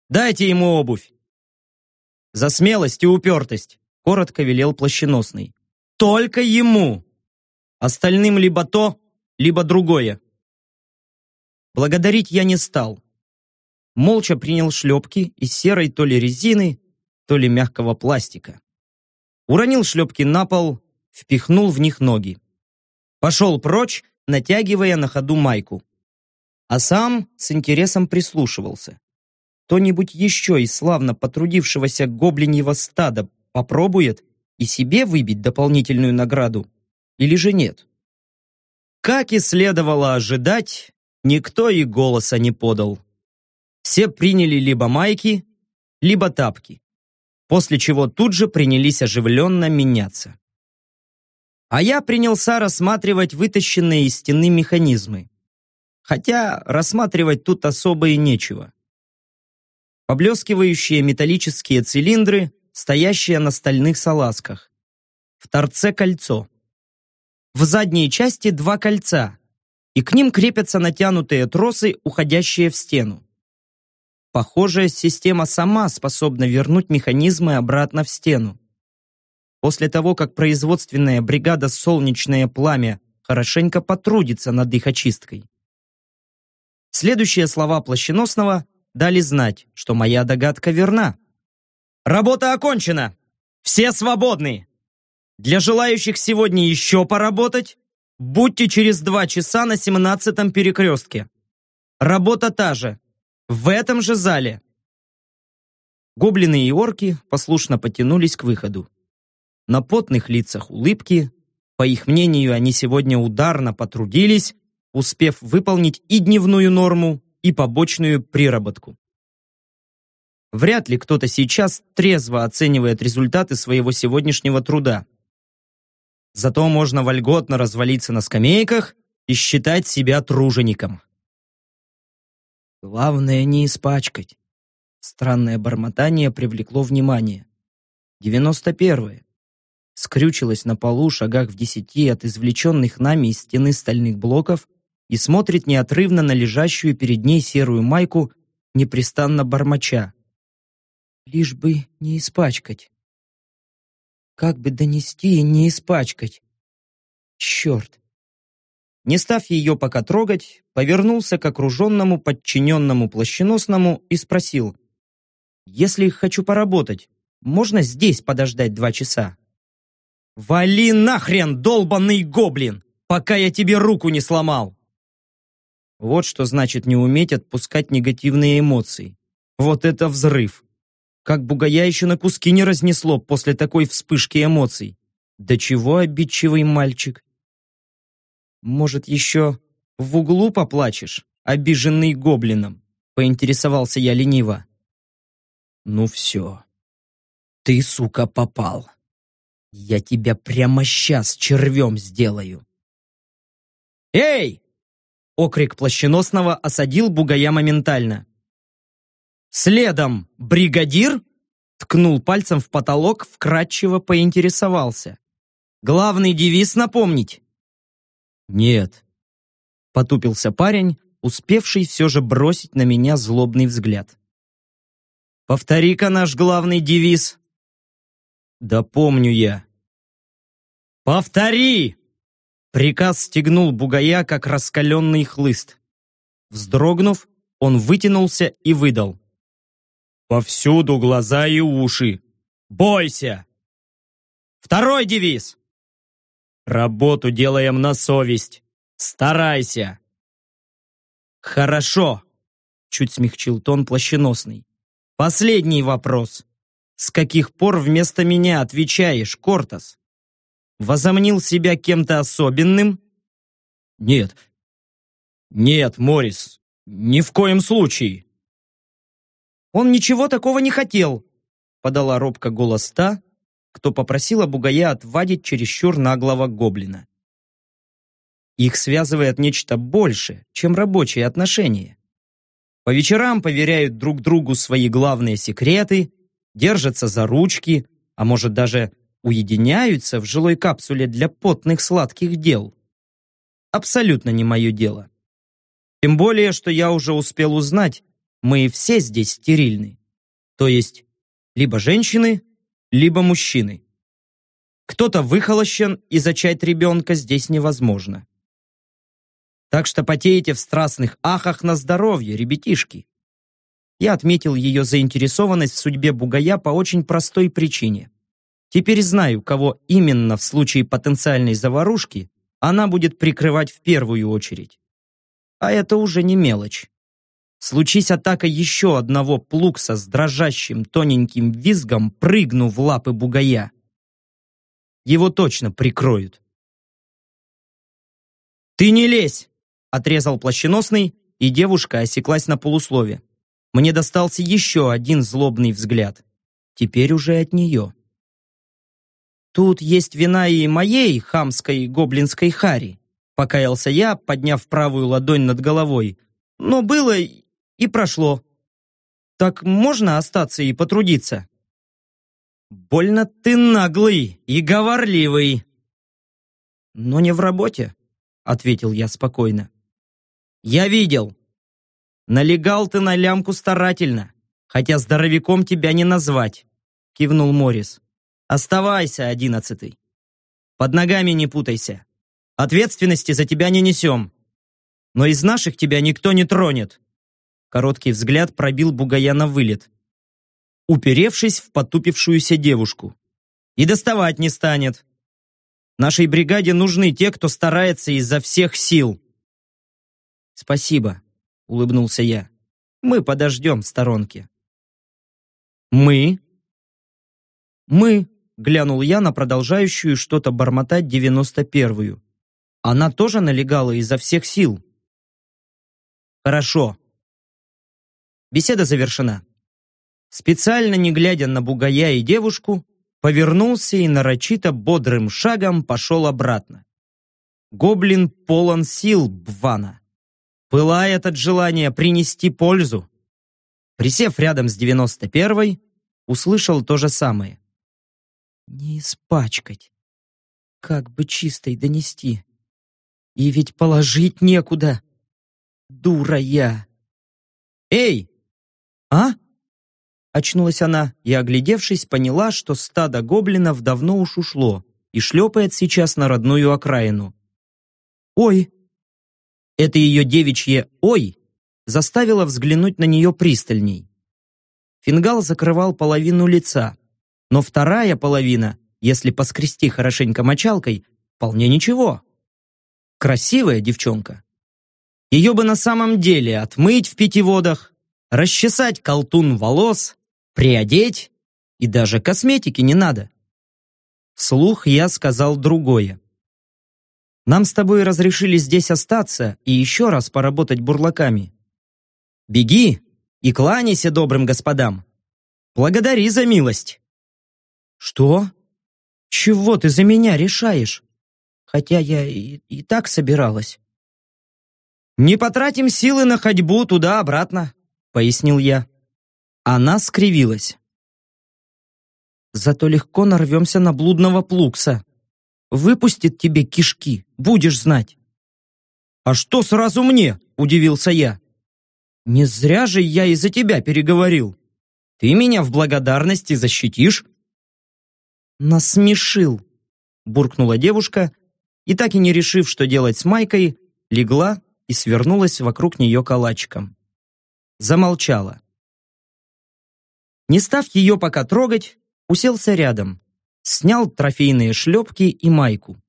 «Дайте ему обувь!» «За смелость и упертость!» Коротко велел плащеносный. «Только ему! Остальным либо то, либо другое. Благодарить я не стал. Молча принял шлепки из серой то ли резины, то ли мягкого пластика. Уронил шлепки на пол, впихнул в них ноги. Пошел прочь, натягивая на ходу майку. А сам с интересом прислушивался. Кто-нибудь еще из славно потрудившегося гоблиньего стада попробует и себе выбить дополнительную награду? Или же нет? Как и следовало ожидать, никто и голоса не подал. Все приняли либо майки, либо тапки, после чего тут же принялись оживленно меняться. А я принялся рассматривать вытащенные из стены механизмы. Хотя рассматривать тут особо и нечего. Поблескивающие металлические цилиндры, стоящие на стальных салазках. В торце кольцо. В задней части два кольца, и к ним крепятся натянутые тросы, уходящие в стену. Похоже, система сама способна вернуть механизмы обратно в стену. после того, как производственная бригада «Солнечное пламя» хорошенько потрудится над их очисткой. Следующие слова Плащеносного дали знать, что моя догадка верна. «Работа окончена! Все свободны! Для желающих сегодня еще поработать, будьте через два часа на семнадцатом перекрестке. Работа та же, в этом же зале». Гоблины и орки послушно потянулись к выходу. На потных лицах улыбки, по их мнению, они сегодня ударно потрудились, успев выполнить и дневную норму, и побочную приработку. Вряд ли кто-то сейчас трезво оценивает результаты своего сегодняшнего труда. Зато можно вольготно развалиться на скамейках и считать себя тружеником. Главное не испачкать. Странное бормотание привлекло внимание. Девяносто первое. Скрючилась на полу шагах в десяти от извлеченных нами из стены стальных блоков и смотрит неотрывно на лежащую перед ней серую майку, непрестанно бормоча. Лишь бы не испачкать. Как бы донести и не испачкать? Черт! Не став ее пока трогать, повернулся к окруженному подчиненному плащеносному и спросил. «Если хочу поработать, можно здесь подождать два часа?» «Вали нахрен, долбанный гоблин, пока я тебе руку не сломал!» Вот что значит не уметь отпускать негативные эмоции. Вот это взрыв! Как бугая еще на куски не разнесло после такой вспышки эмоций. Да чего обидчивый мальчик? Может, еще в углу поплачешь, обиженный гоблином? Поинтересовался я лениво. Ну все. Ты, сука, попал. Я тебя прямо сейчас червем сделаю. «Эй!» Окрик плащеносного осадил бугая моментально. «Следом, бригадир!» Ткнул пальцем в потолок, вкратчиво поинтересовался. «Главный девиз напомнить?» «Нет», — потупился парень, успевший все же бросить на меня злобный взгляд. «Повтори-ка наш главный девиз». «Да помню я». «Повтори!» Приказ стегнул бугая, как раскаленный хлыст. Вздрогнув, он вытянулся и выдал. «Повсюду глаза и уши! Бойся!» Второй девиз. «Работу делаем на совесть. Старайся!» «Хорошо!» — чуть смягчил тон плащеносный. «Последний вопрос. С каких пор вместо меня отвечаешь, Кортас?» возомнил себя кем-то особенным? Нет. Нет, Морис, ни в коем случае. Он ничего такого не хотел, подала робко голос та, кто попросила бугая отвадить чересчур наглого гоблина. Их связывает нечто больше, чем рабочие отношения. По вечерам поверяют друг другу свои главные секреты, держатся за ручки, а может даже уединяются в жилой капсуле для потных сладких дел. Абсолютно не мое дело. Тем более, что я уже успел узнать, мы все здесь стерильны. То есть, либо женщины, либо мужчины. Кто-то выхолощен, и зачать ребенка здесь невозможно. Так что потеете в страстных ахах на здоровье, ребятишки. Я отметил ее заинтересованность в судьбе бугая по очень простой причине. Теперь знаю, кого именно в случае потенциальной заварушки она будет прикрывать в первую очередь. А это уже не мелочь. Случись атака еще одного плукса с дрожащим тоненьким визгом, прыгну в лапы бугая. Его точно прикроют. «Ты не лезь!» — отрезал плащеносный, и девушка осеклась на полуслове. Мне достался еще один злобный взгляд. Теперь уже от нее. Тут есть вина и моей хамской гоблинской хари, покаялся я, подняв правую ладонь над головой. Но было и прошло. Так можно остаться и потрудиться? Больно ты наглый и говорливый. Но не в работе, ответил я спокойно. Я видел. Налегал ты на лямку старательно, хотя здоровяком тебя не назвать, кивнул Морис. Оставайся, одиннадцатый. Под ногами не путайся. Ответственности за тебя не несем. Но из наших тебя никто не тронет. Короткий взгляд пробил бугая на вылет. Уперевшись в потупившуюся девушку. И доставать не станет. Нашей бригаде нужны те, кто старается изо всех сил. Спасибо, улыбнулся я. Мы подождем в сторонке. Мы? Мы, глянул я на продолжающую что-то бормотать девяносто первую. Она тоже налегала изо всех сил. Хорошо. Беседа завершена. Специально не глядя на бугая и девушку, повернулся и нарочито бодрым шагом пошел обратно. Гоблин полон сил, Бвана. Пылает от желания принести пользу. Присев рядом с девяносто первой, услышал то же самое. Не испачкать. Как бы чистой донести. И ведь положить некуда. Дура я. Эй! А? Очнулась она и, оглядевшись, поняла, что стадо гоблинов давно уж ушло и шлепает сейчас на родную окраину. «Ой!» Это ее девичье «Ой!» заставило взглянуть на нее пристальней. Фингал закрывал половину лица, но вторая половина, если поскрести хорошенько мочалкой, вполне ничего. Красивая девчонка. Ее бы на самом деле отмыть в пяти водах, расчесать колтун волос, приодеть, и даже косметики не надо. Вслух я сказал другое. Нам с тобой разрешили здесь остаться и еще раз поработать бурлаками. Беги и кланяйся добрым господам. Благодари за милость. Что? Чего ты за меня решаешь? Хотя я и, и так собиралась. Не потратим силы на ходьбу туда-обратно, пояснил я. Она скривилась. Зато легко нарвемся на блудного плукса. Выпустит тебе кишки, будешь знать. А что сразу мне? Удивился я. Не зря же я из-за тебя переговорил. Ты меня в благодарности защитишь? Насмешил, буркнула девушка и, так и не решив, что делать с Майкой, легла и свернулась вокруг нее калачиком. Замолчала. Не став ее пока трогать, уселся рядом, снял трофейные шлепки и майку.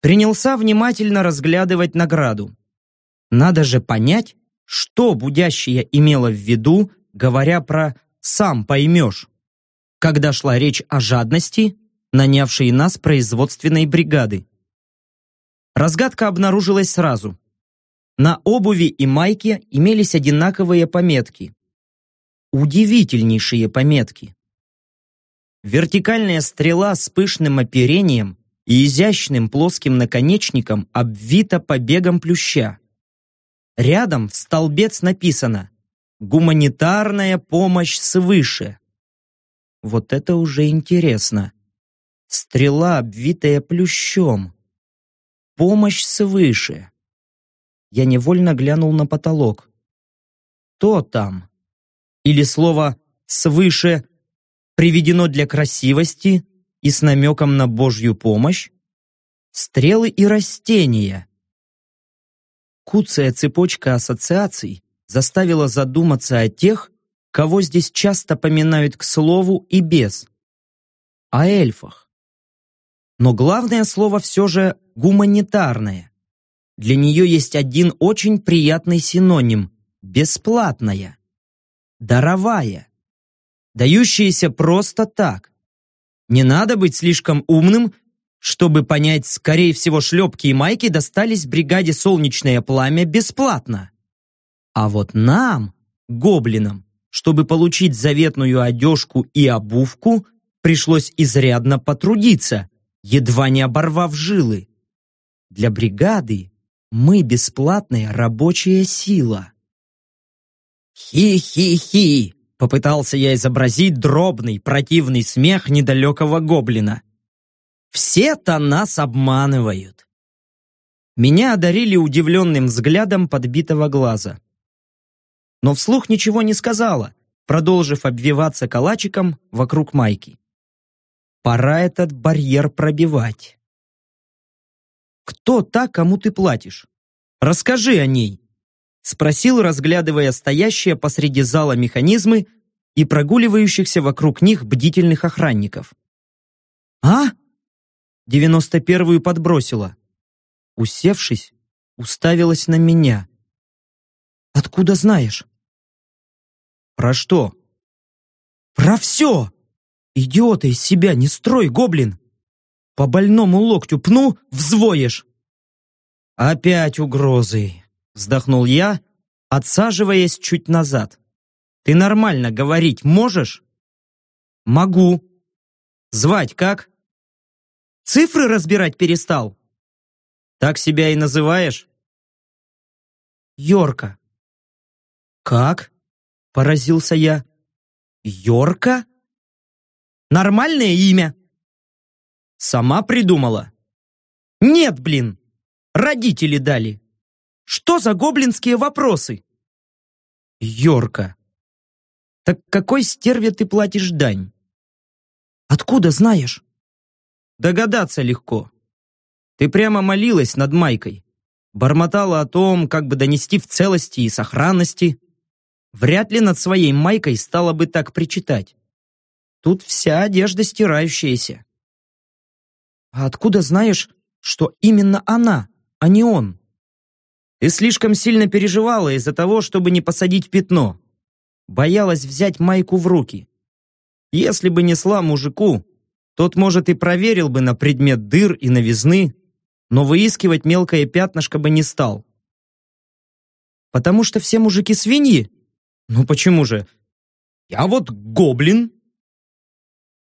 Принялся внимательно разглядывать награду. Надо же понять, что будящая имела в виду, говоря про «сам поймешь», когда шла речь о жадности, нанявшей нас производственной бригады. Разгадка обнаружилась сразу. На обуви и майке имелись одинаковые пометки удивительнейшие пометки. Вертикальная стрела с пышным оперением и изящным плоским наконечником обвита побегом плюща. Рядом в столбец написано «Гуманитарная помощь свыше». Вот это уже интересно. Стрела, обвитая плющом. Помощь свыше. Я невольно глянул на потолок. Кто там? или слово «свыше» приведено для красивости и с намеком на Божью помощь? Стрелы и растения. Куцая цепочка ассоциаций заставила задуматься о тех, кого здесь часто поминают к слову и без. О эльфах. Но главное слово все же гуманитарное. Для нее есть один очень приятный синоним – бесплатная даровая, дающаяся просто так. Не надо быть слишком умным, чтобы понять, скорее всего, шлепки и майки достались бригаде «Солнечное пламя» бесплатно. А вот нам, гоблинам, чтобы получить заветную одежку и обувку, пришлось изрядно потрудиться, едва не оборвав жилы. Для бригады мы бесплатная рабочая сила. «Хи-хи-хи!» — попытался я изобразить дробный, противный смех недалекого гоблина. «Все-то нас обманывают!» Меня одарили удивленным взглядом подбитого глаза. Но вслух ничего не сказала, продолжив обвиваться калачиком вокруг майки. Пора этот барьер пробивать. Кто та, кому ты платишь? Расскажи о ней. Спросил, разглядывая стоящие посреди зала механизмы и прогуливающихся вокруг них бдительных охранников. «А?» Девяносто первую подбросила. Усевшись, уставилась на меня. «Откуда знаешь?» «Про что?» «Про все!» «Идиота из себя не строй, гоблин! По больному локтю пну, взвоешь!» «Опять угрозы!» — вздохнул я, отсаживаясь чуть назад. «Ты нормально говорить можешь?» «Могу». «Звать как?» «Цифры разбирать перестал?» «Так себя и называешь?» «Йорка». «Как?» — поразился я. «Йорка?» Нормальное имя?» «Сама придумала?» «Нет, блин! Родители дали! Что за гоблинские вопросы?» «Йорка, так какой стерве ты платишь дань?» «Откуда знаешь?» «Догадаться легко. Ты прямо молилась над Майкой. Бормотала о том, как бы донести в целости и сохранности. Вряд ли над своей Майкой стала бы так причитать. Тут вся одежда стирающаяся. А откуда знаешь, что именно она, а не он? Ты слишком сильно переживала из-за того, чтобы не посадить пятно. Боялась взять майку в руки. Если бы несла мужику, тот, может, и проверил бы на предмет дыр и новизны, но выискивать мелкое пятнышко бы не стал. Потому что все мужики свиньи? Ну почему же? Я вот гоблин,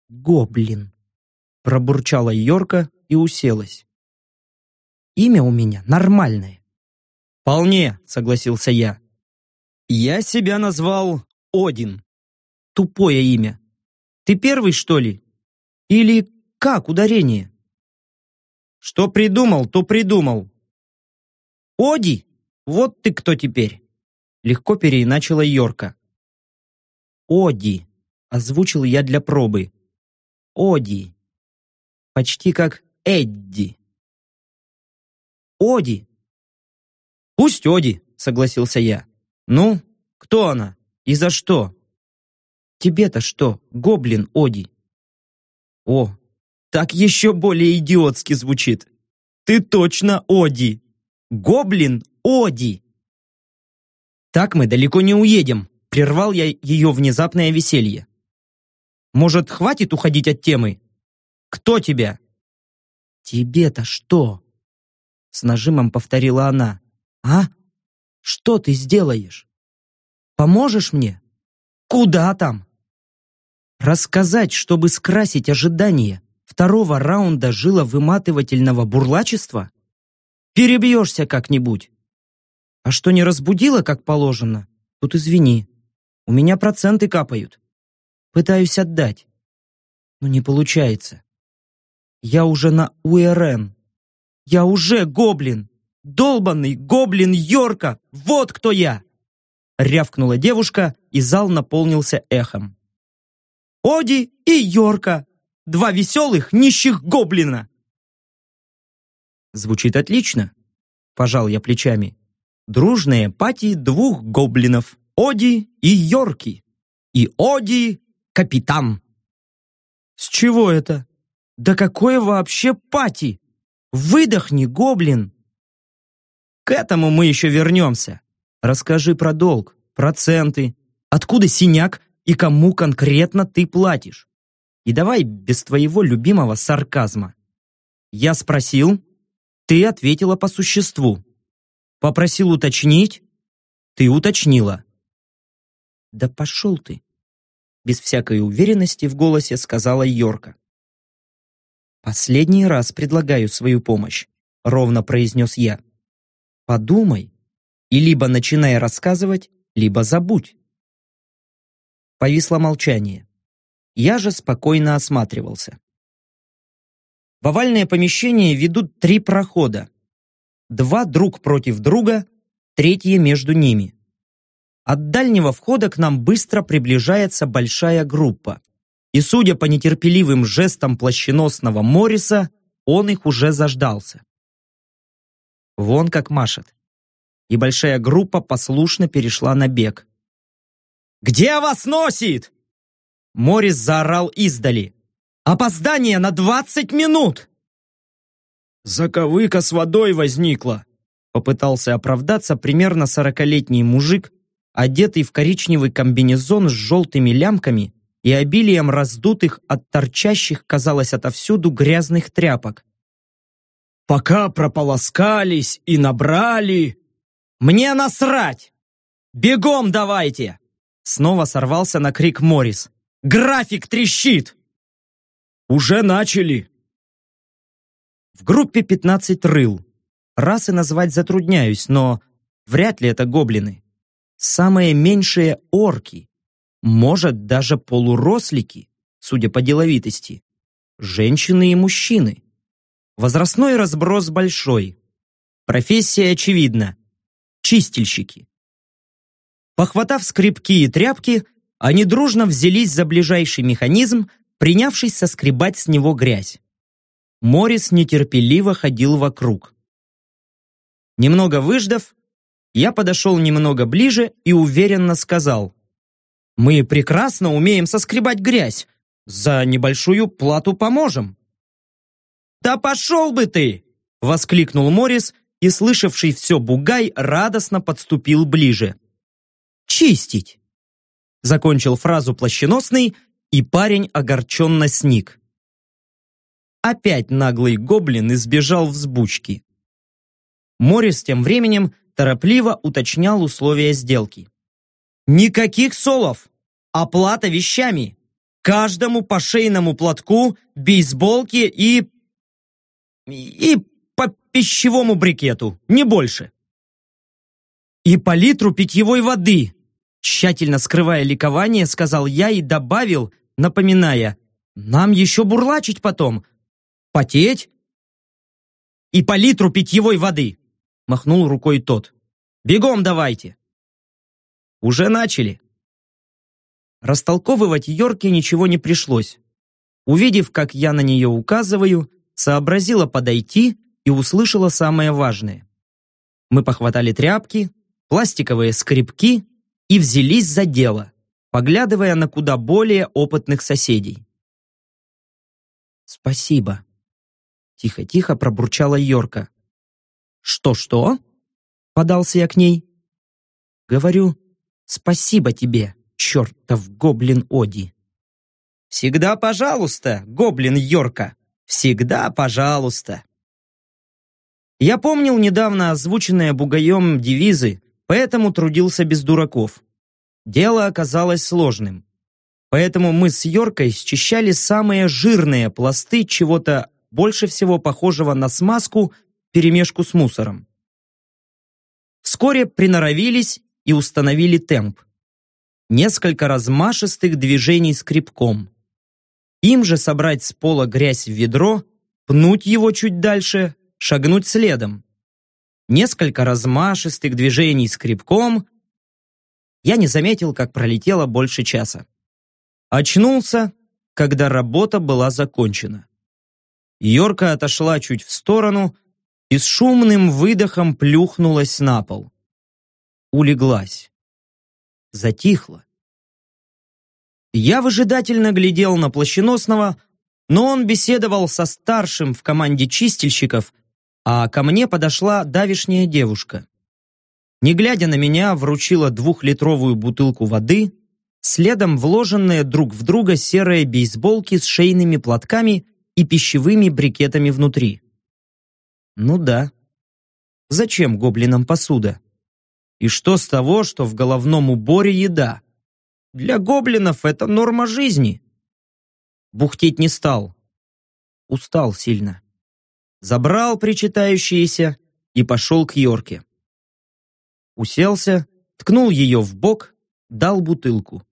гоблин!» Пробурчала Йорка и уселась. «Имя у меня нормальное». «Вполне», — согласился я. «Я себя назвал Один». «Тупое имя. Ты первый, что ли? Или как ударение?» «Что придумал, то придумал». «Оди, вот ты кто теперь!» Легко переиначила Йорка. «Оди», — озвучил я для пробы. Оди. Почти как Эдди. Оди. Пусть Оди, согласился я. Ну, кто она? И за что? Тебе-то что, гоблин Оди? О, так еще более идиотски звучит. Ты точно Оди. Гоблин Оди. Так мы далеко не уедем, прервал я ее внезапное веселье. Может, хватит уходить от темы? Кто тебя?» «Тебе-то что?» С нажимом повторила она. «А? Что ты сделаешь? Поможешь мне? Куда там?» Рассказать, чтобы скрасить ожидания второго раунда жиловыматывательного бурлачества? Перебьешься как-нибудь. А что не разбудила, как положено, тут извини. У меня проценты капают. Пытаюсь отдать. Но не получается. Я уже на УРН. Я уже гоблин. Долбанный гоблин Йорка. Вот кто я. Рявкнула девушка, и зал наполнился эхом. Оди и Йорка. Два веселых, нищих гоблина. Звучит отлично. Пожал я плечами. Дружные пати двух гоблинов. Оди и Йорки. И Оди капитан!» «С чего это? Да какое вообще пати? Выдохни, гоблин!» «К этому мы еще вернемся. Расскажи про долг, проценты, откуда синяк и кому конкретно ты платишь. И давай без твоего любимого сарказма. Я спросил, ты ответила по существу. Попросил уточнить, ты уточнила. Да пошел ты без всякой уверенности в голосе сказала Йорка. «Последний раз предлагаю свою помощь», — ровно произнес я. «Подумай, и либо начинай рассказывать, либо забудь». Повисло молчание. Я же спокойно осматривался. В овальное помещение ведут три прохода. Два друг против друга, третье между ними. От дальнего входа к нам быстро приближается большая группа. И судя по нетерпеливым жестам плащеносного Морриса, он их уже заждался. Вон как машет. И большая группа послушно перешла на бег. «Где вас носит?» Морис заорал издали. «Опоздание на двадцать минут!» «Заковыка с водой возникла!» Попытался оправдаться примерно сорокалетний мужик, одетый в коричневый комбинезон с желтыми лямками и обилием раздутых от торчащих, казалось, отовсюду грязных тряпок. «Пока прополоскались и набрали...» «Мне насрать! Бегом давайте!» Снова сорвался на крик Морис. «График трещит!» «Уже начали!» В группе 15 рыл. Расы назвать затрудняюсь, но вряд ли это гоблины. Самые меньшие орки. Может, даже полурослики, судя по деловитости. Женщины и мужчины. Возрастной разброс большой. Профессия очевидна. Чистильщики. Похватав скребки и тряпки, они дружно взялись за ближайший механизм, принявшись соскребать с него грязь. Морис нетерпеливо ходил вокруг. Немного выждав, я подошел немного ближе и уверенно сказал. «Мы прекрасно умеем соскребать грязь. За небольшую плату поможем». «Да пошел бы ты!» — воскликнул Морис, и, слышавший все бугай, радостно подступил ближе. «Чистить!» Закончил фразу плащеносный, и парень огорченно сник. Опять наглый гоблин избежал взбучки. Морис тем временем торопливо уточнял условия сделки. «Никаких солов! Оплата вещами! Каждому по шейному платку, бейсболке и... и по пищевому брикету, не больше!» «И по литру питьевой воды!» Тщательно скрывая ликование, сказал я и добавил, напоминая, «Нам еще бурлачить потом, Потеть? И по литру питьевой воды, махнул рукой тот. Бегом давайте. Уже начали. Растолковывать Йорке ничего не пришлось. Увидев, как я на нее указываю, сообразила подойти и услышала самое важное. Мы похватали тряпки, пластиковые скребки и взялись за дело, поглядывая на куда более опытных соседей. «Спасибо», Тихо-тихо пробурчала Йорка. «Что-что?» Подался я к ней. «Говорю, спасибо тебе, чертов гоблин Оди». «Всегда пожалуйста, гоблин Йорка, всегда пожалуйста». Я помнил недавно озвученные бугаем девизы, поэтому трудился без дураков. Дело оказалось сложным. Поэтому мы с Йоркой счищали самые жирные пласты чего-то больше всего похожего на смазку перемешку с мусором. Вскоре приноровились и установили темп. Несколько размашистых движений скребком. Им же собрать с пола грязь в ведро, пнуть его чуть дальше, шагнуть следом. Несколько размашистых движений скребком. Я не заметил, как пролетело больше часа. Очнулся, когда работа была закончена. Йорка отошла чуть в сторону и с шумным выдохом плюхнулась на пол. Улеглась. Затихла. Я выжидательно глядел на Плащеносного, но он беседовал со старшим в команде чистильщиков, а ко мне подошла давишняя девушка. Не глядя на меня, вручила двухлитровую бутылку воды, следом вложенные друг в друга серые бейсболки с шейными платками и пищевыми брикетами внутри. Ну да. Зачем гоблинам посуда? И что с того, что в головном уборе еда? Для гоблинов это норма жизни. Бухтеть не стал. Устал сильно. Забрал причитающиеся и пошел к Йорке. Уселся, ткнул ее в бок, дал бутылку.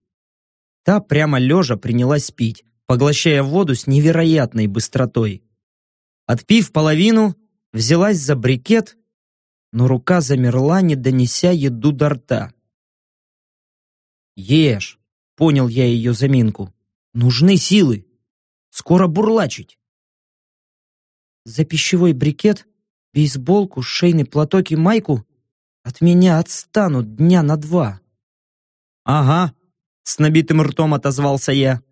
Та прямо лежа принялась пить, поглощая воду с невероятной быстротой. Отпив половину, взялась за брикет, но рука замерла, не донеся еду до рта. «Ешь», — понял я ее заминку. Нужны силы. Скоро бурлачить. За пищевой брикет, бейсболку, шейный платок и майку от меня отстанут дня на два. Ага, с набитым ртом отозвался я.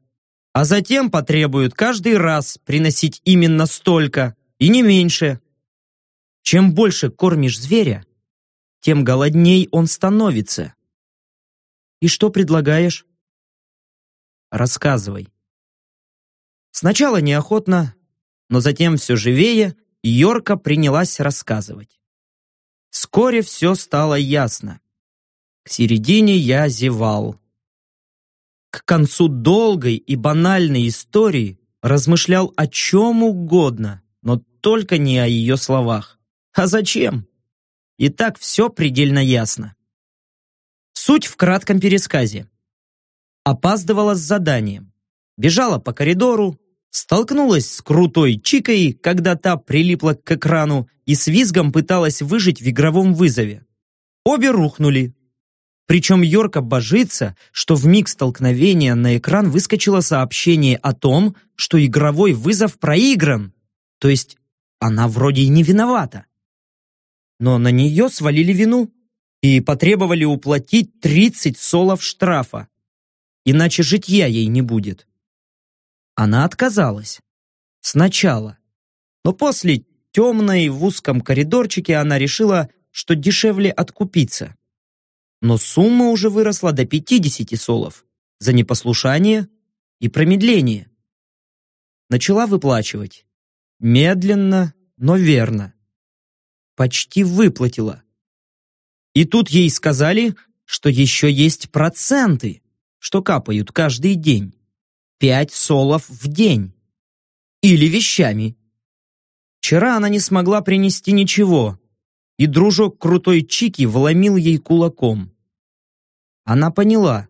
А затем потребуют каждый раз приносить именно столько, и не меньше. Чем больше кормишь зверя, тем голодней он становится. И что предлагаешь? Рассказывай. Сначала неохотно, но затем все живее Йорка принялась рассказывать. Вскоре все стало ясно. К середине я зевал. К концу долгой и банальной истории размышлял о чем угодно, но только не о ее словах. А зачем? И так все предельно ясно. Суть в кратком пересказе. Опаздывала с заданием. Бежала по коридору, столкнулась с крутой чикой, когда та прилипла к экрану и с визгом пыталась выжить в игровом вызове. Обе рухнули. Причем Йорка божится, что в миг столкновения на экран выскочило сообщение о том, что игровой вызов проигран. То есть она вроде и не виновата. Но на нее свалили вину и потребовали уплатить 30 солов штрафа. Иначе житья ей не будет. Она отказалась. Сначала. Но после темной в узком коридорчике она решила, что дешевле откупиться. Но сумма уже выросла до 50 солов за непослушание и промедление. Начала выплачивать. Медленно, но верно. Почти выплатила. И тут ей сказали, что еще есть проценты, что капают каждый день пять солов в день. Или вещами. Вчера она не смогла принести ничего, и дружок крутой Чики вломил ей кулаком. Она поняла,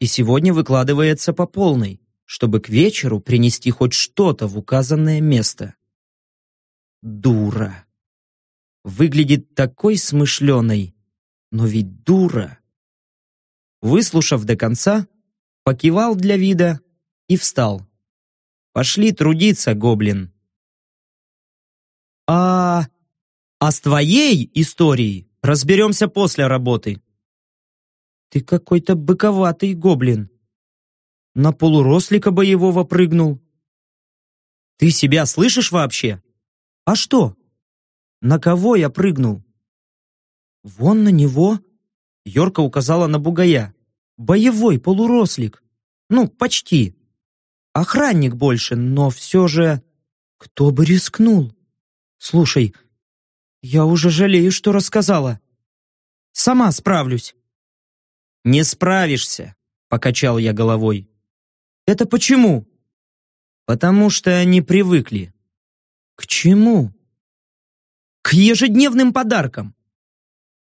и сегодня выкладывается по полной, чтобы к вечеру принести хоть что-то в указанное место. Дура. Выглядит такой смышленой, но ведь дура. Выслушав до конца, покивал для вида и встал. «Пошли трудиться, гоблин». «А... а с твоей историей разберемся после работы». «Ты какой-то быковатый гоблин. На полурослика боевого прыгнул». «Ты себя слышишь вообще?» «А что? На кого я прыгнул?» «Вон на него», — Йорка указала на бугая. «Боевой полурослик. Ну, почти. Охранник больше, но все же... Кто бы рискнул? Слушай, я уже жалею, что рассказала. Сама справлюсь. Не справишься, покачал я головой. Это почему? Потому что они привыкли. К чему? К ежедневным подаркам.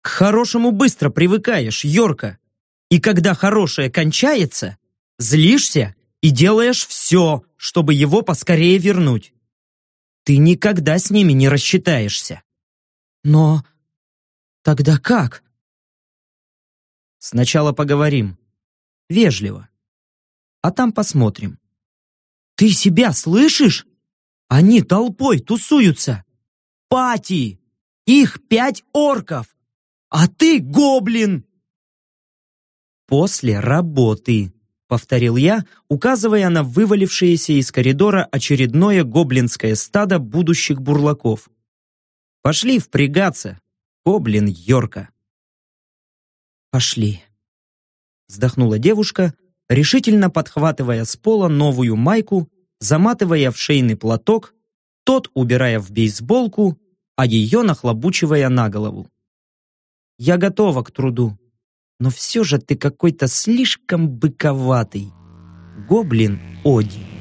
К хорошему быстро привыкаешь, Йорка. И когда хорошее кончается, злишься и делаешь все, чтобы его поскорее вернуть. Ты никогда с ними не рассчитаешься. Но тогда как? Сначала поговорим. Вежливо. А там посмотрим. Ты себя слышишь? Они толпой тусуются. Пати! Их пять орков! А ты гоблин! После работы повторил я, указывая на вывалившееся из коридора очередное гоблинское стадо будущих бурлаков. Пошли впрягаться, гоблин Йорка. Пошли. Вздохнула девушка, решительно подхватывая с пола новую майку, заматывая в шейный платок, тот убирая в бейсболку, а ее нахлобучивая на голову. «Я готова к труду», но все же ты какой-то слишком быковатый. Гоблин Оди.